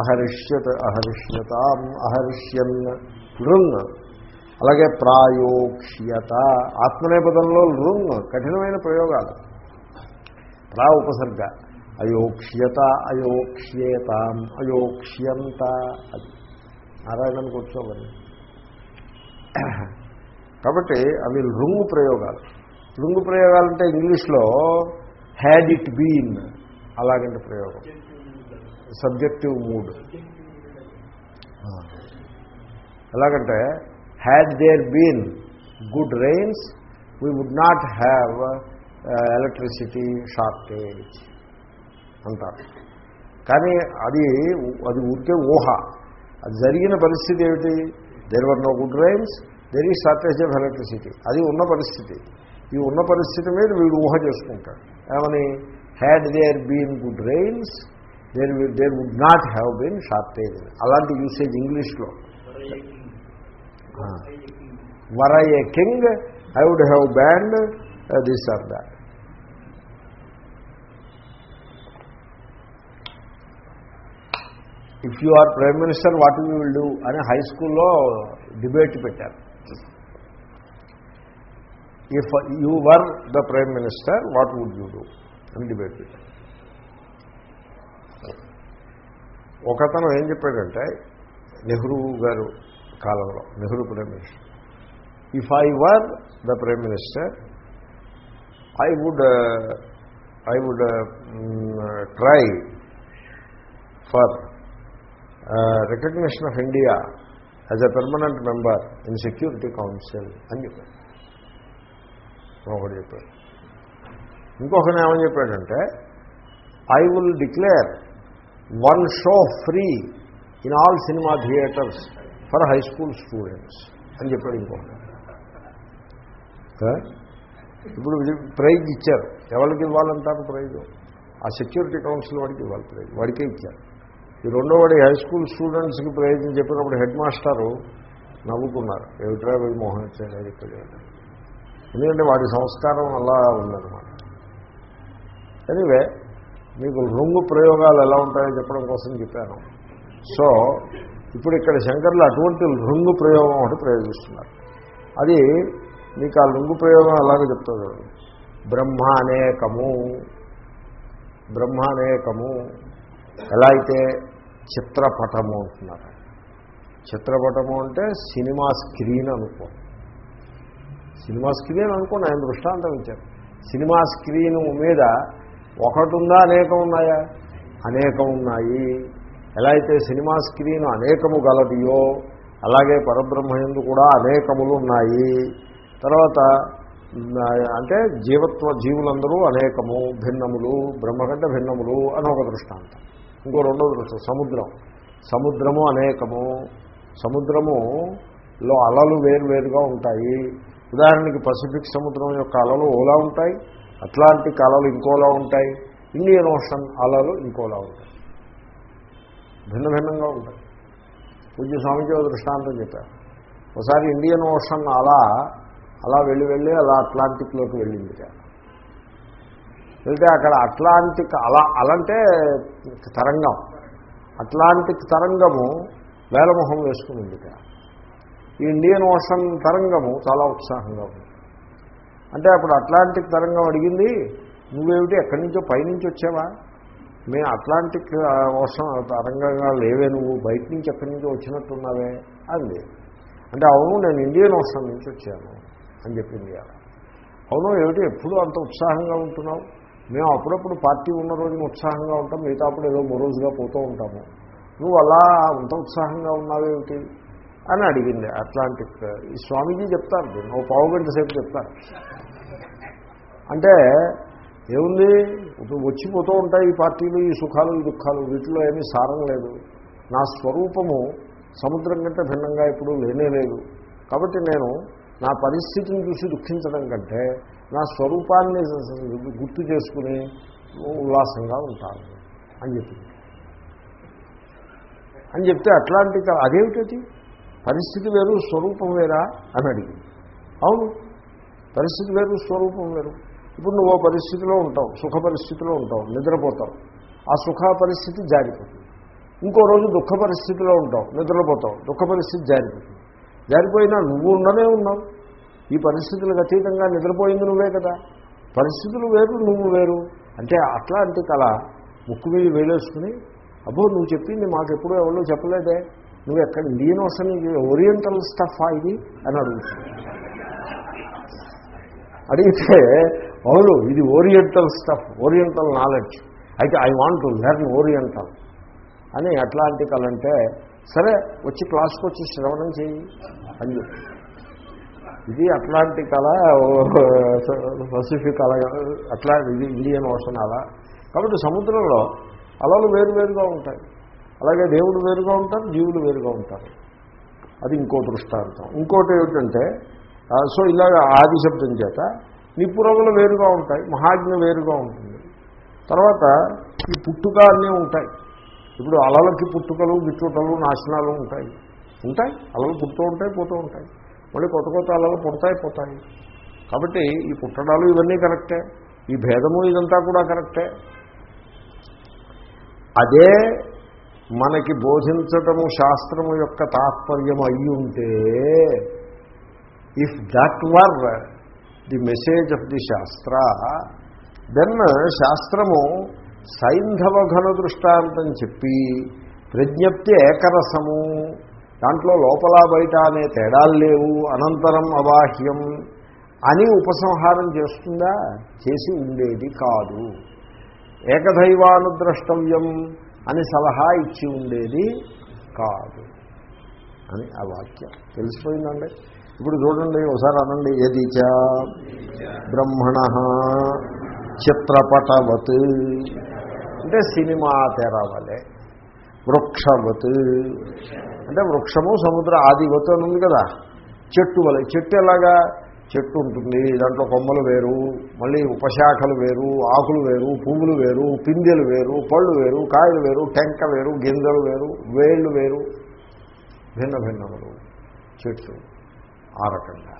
అహరిష్యత్ అహరిష్యతాం అహరిష్యన్ రుంగ్ అలాగే ప్రాయోక్ష్యత. ఆత్మనేపథంలో రుంగ్ కఠినమైన ప్రయోగాలు. ప్రా ఉపసర్గ అయోక్ష్యత అయోక్ష్యేతాం అయోక్ష్యంత. అది నారాయణని కూర్చోవాలి. కాబట్టి అవి రుంగు ప్రయోగాలు. రుంగు ప్రయోగాలంటే ఇంగ్లీష్లో హ్యాడ్ ఇట్ బీన్ అలాగంటే ప్రయోగం. సబ్జెక్టివ్ మూడ్ ఎలాగంటే had there been good rains we would not have electricity shortage అంటారు కానీ అది అది ఊరికే ఊహ. అది జరిగిన పరిస్థితి ఏమిటి? There were no good rains there is shortage of electricity అది ఉన్న పరిస్థితి. ఈ ఉన్న పరిస్థితి మీద వీడు ఊహ చేసుకుంటాడు. ఏమని? Had there been good rains there there would not have been shortage అలాంటి యూసేజ్ ఇంగ్లీష్లో were I a king I would have banned this or that if you are prime minister what you will do అని హై స్కూల్లో డిబేట్ పెట్టారు. If you were the prime minister what would you do అని డిబేట్ పెట్టారు. ఒకతను ఏం చెప్పాడంటే నెహ్రూ గారు కాలంలో Nehru prime minister if I were the prime minister I would I would try for recognition of India as a permanent member in security council అని చెప్పాడు. ఒకటి చెప్పాడు. ఇంకొకరు ఏమని చెప్పాడంటే I will declare one show free in all cinema theatres for high school students అని చెప్పాడు ఇంకొకటి. ఇప్పుడు ప్రైజ్ ఇచ్చారు. ఎవరికి ఇవ్వాలంటారు ప్రైజ్? ఆ సెక్యూరిటీ కౌన్సిల్ వాడికి ఇవ్వాలి ప్రైజ్. వాడికే ఇచ్చారు. ఈ రెండో వాడి హై స్కూల్ స్టూడెంట్స్కి ప్రయత్నం చెప్పినప్పుడు హెడ్ మాస్టారు నవ్వుకున్నారు ఏమిట్రా వీడు మోహన్ వచ్చాడు ఇక్కడ ఎందుకంటే వాడి సంస్కారం అలా ఉందన్నమాట. ఎనివే మీకు రుంగు ప్రయోగాలు ఎలా ఉంటాయో చెప్పడం కోసం చెప్పాను. సో ఇప్పుడు ఇక్కడ శంకర్లు అటువంటి రుంగు ప్రయోగం ఒకటి ప్రయోగిస్తున్నారు. అది మీకు ఆ లుంగు ప్రయోగం అలాగే చెప్తుంది బ్రహ్మ అనేకము. బ్రహ్మ అనేకము. ఎలా అయితే చిత్రపటము అంటున్నారు. చిత్రపటము అంటే సినిమా స్క్రీన్ అనుకో. సినిమా స్క్రీన్ అనుకోండి ఆయన దృష్టాంతం ఇచ్చారు. సినిమా స్క్రీన్ మీద ఒకటి ఉందా అనేకం ఉన్నాయా? అనేకం ఉన్నాయి. ఎలా అయితే సినిమా స్క్రీన్ అనేకము గలదియో అలాగే పరబ్రహ్మయందు కూడా అనేకములు ఉన్నాయి. తర్వాత అంటే జీవత్వ జీవులందరూ అనేకము భిన్నములు బ్రహ్మ కంటే భిన్నములు అని ఒక దృష్టాంతం. ఇంకో రెండో దృశ్యం సముద్రం. సముద్రము అనేకము. సముద్రములో అలలు వేరువేరుగా ఉంటాయి. ఉదాహరణకి పసిఫిక్ సముద్రం యొక్క అలలు ఓలా ఉంటాయి. అట్లాంటిక్ అలలు ఇంకోలా ఉంటాయి. ఇండియన్ ఓషన్ అలలు ఇంకోలా ఉంటాయి. భిన్న భిన్నంగా ఉంటాయి. పూజ్య స్వామికి ఒక దృష్టాంతం చెప్పారు. ఒకసారి ఇండియన్ ఓషన్ అలా అలా వెళ్ళి వెళ్ళి అలా అట్లాంటిక్లోకి వెళ్ళింది. వెళ్తే అక్కడ అట్లాంటిక్ అలా అలంటే తరంగం. అట్లాంటిక్ తరంగము వేలమొహం వేసుకునింది ఈ ఇండియన్ ఓషన్ తరంగము చాలా ఉత్సాహంగా ఉంది. అంటే అప్పుడు అట్లాంటిక్ తరంగం అడిగింది నువ్వేమిటి ఎక్కడి నుంచో పైనుంచి వచ్చావా? మేము అట్లాంటిక్ ఓషన్ తరంగంగా లేవే నువ్వు బయట నుంచి ఎక్కడి నుంచో వచ్చినట్టున్నావే? అంది. అంటే అవును నేను ఇండియన్ ఓషన్ నుంచి వచ్చాను అని చెప్పింది అవును ఏమిటి ఎప్పుడు అంత ఉత్సాహంగా ఉంటున్నావు? మేము అప్పుడప్పుడు పార్టీ ఉన్న రోజున ఉత్సాహంగా ఉంటాం మిగతా అప్పుడు ఏదో మరోజుగా పోతూ ఉంటాము. నువ్వు అలా అంత ఉత్సాహంగా ఉన్నావేమిటి అని అడిగింది అట్లాంటిక్ ఈ స్వామీజీ చెప్తారు దీన్ని ఓ పావు గంట సేపు చెప్తారు. అంటే ఏముంది? వచ్చిపోతూ ఉంటాయి ఈ పార్టీలు ఈ సుఖాలు ఈ దుఃఖాలు వీటిలో ఏమీ సారం లేదు. నా స్వరూపము సముద్రం కంటే భిన్నంగా ఇప్పుడు లేనే లేదు. కాబట్టి నేను నా పరిస్థితిని చూసి దుఃఖించడం కంటే నా స్వరూపాన్ని గుర్తు చేసుకుని ఉల్లాసంగా ఉంటాను అని చెప్పింది అని చెప్తే అట్లాంటి అదేమిటది? పరిస్థితి వేరు స్వరూపం వేరా? అని అడిగింది. అవును పరిస్థితి వేరు స్వరూపం వేరు. ఇప్పుడు నువ్వు పరిస్థితిలో ఉంటావు సుఖ పరిస్థితిలో ఉంటావు నిద్రపోతావు. ఆ సుఖ పరిస్థితి జారిపోతుంది. ఇంకో రోజు దుఃఖ పరిస్థితిలో ఉంటావు నిద్రపోతావు దుఃఖ పరిస్థితి జారిపోతుంది. జారిపోయినా నువ్వు ఉండనే ఉన్నావు. ఈ పరిస్థితులకు అతీతంగా నిద్రపోయింది నువ్వే కదా. పరిస్థితులు వేరు నువ్వు వేరు. అంటే అట్లాంటి కళ. ముక్కు మీద వేలేసుకుని అబ్బో నువ్వు చెప్పింది మాకు ఎప్పుడూ ఎవరో చెప్పలేదే. నువ్వు ఎక్కడ లీనోసని ఓషన్ ఓరియంటల్ స్టఫ్ ఇది? అని అడుగుతుంది అడిగితే అవును ఇది ఓరియంటల్ స్టఫ్ ఓరియంటల్ నాలెడ్జ్ అయితే I want to learn oriental అని అట్లాంటికల్ అంటే సరే వచ్చి క్లాస్కి వచ్చి శ్రవణం చేయి. అని చెప్పి. ఇది అట్లాంటిక్ అలా పసిఫిక్ అలా అట్లా ఇది ఇండియన్ ఓషన్ అలా. కాబట్టి సముద్రంలో అలలు వేరువేరుగా ఉంటాయి. అలాగే దేవుడు వేరుగా ఉంటారు జీవులు వేరుగా ఉంటారు. అది ఇంకో దృష్టాంతం. ఇంకోటి ఏమిటంటే సో ఇలాగ ఆది శబ్దం చేత నిపురములు వేరుగా ఉంటాయి మహాజ్ఞ వేరుగా ఉంటుంది. తర్వాత ఈ పుట్టుక అన్నీ ఉంటాయి. ఇప్పుడు అలలకి పుట్టుకలు గిట్టుటలు నాశనాలు ఉంటాయి. ఉంటాయి. అలలు పుడుతూ ఉంటాయి పోతూ ఉంటాయి. మళ్ళీ కొత్త కొత్త అలలు పుడతాయి పోతాయి. కాబట్టి ఈ పుట్టడాలు ఇవన్నీ కరెక్టే. ఈ భేదము ఇదంతా కూడా కరెక్టే. అదే మనకి బోధించటము శాస్త్రము యొక్క తాత్పర్యం అయి ఉంటే if that were the message of the shastra then శాస్త్రము సైంధవ ఘన దృష్టాంతం చెప్పి ప్రజ్ఞప్తి ఏకరసము దాంట్లో లోపల బయట అనే తేడాలు లేవు అనంతరం అబాహ్యం అని ఉపసంహారం చేస్తుందా? చేసి ఉండేది కాదు. ఏకదైవానుద్రష్టవ్యం అని సలహా ఇచ్చి ఉండేది కాదు అని ఆ వాక్యం. తెలిసిపోయిందండి? ఇప్పుడు చూడండి ఒకసారి అనండి ఏదీచ బ్రహ్మణ చిత్రపటవత్. అంటే సినిమా తెరవలే వృక్షవత్. అంటే వృక్షము సముద్ర ఆదివత్ అని ఉంది కదా. చెట్టు వలె చెట్టు ఎలాగా? చెట్టు ఉంటుంది దాంట్లో కొమ్మలు వేరు మళ్ళీ ఉపశాఖలు వేరు ఆకులు వేరు పువ్వులు వేరు పిందెలు వేరు పళ్ళు వేరు కాయలు వేరు టెంక వేరు గింజలు వేరు వేళ్ళు వేరు. భిన్న భిన్నములు. చెట్టు ఆ రకంగా.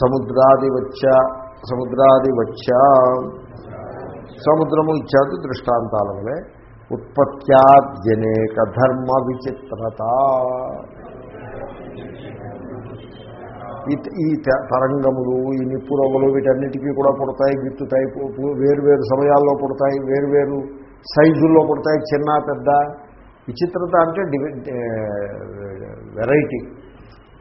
సముద్రాది వచ్చ సముద్రాది వచ్చ సముద్రము ఇచ్చాది దృష్టాంతాల వలె. ఉత్పత్త్యాద్యనేక ధర్మ విచిత్రత ఈ ఈ త- తరంగములు ఈ నిప్పురవ్వలు వీటన్నిటికీ కూడా పుడతాయి గిట్టుతాయి వేరువేరు వేరు వేరు సమయాల్లో పుడతాయి వేరు వేరు సైజుల్లో పుడతాయి చిన్న పెద్ద. విచిత్రత అంటే డివి వెరైటీ.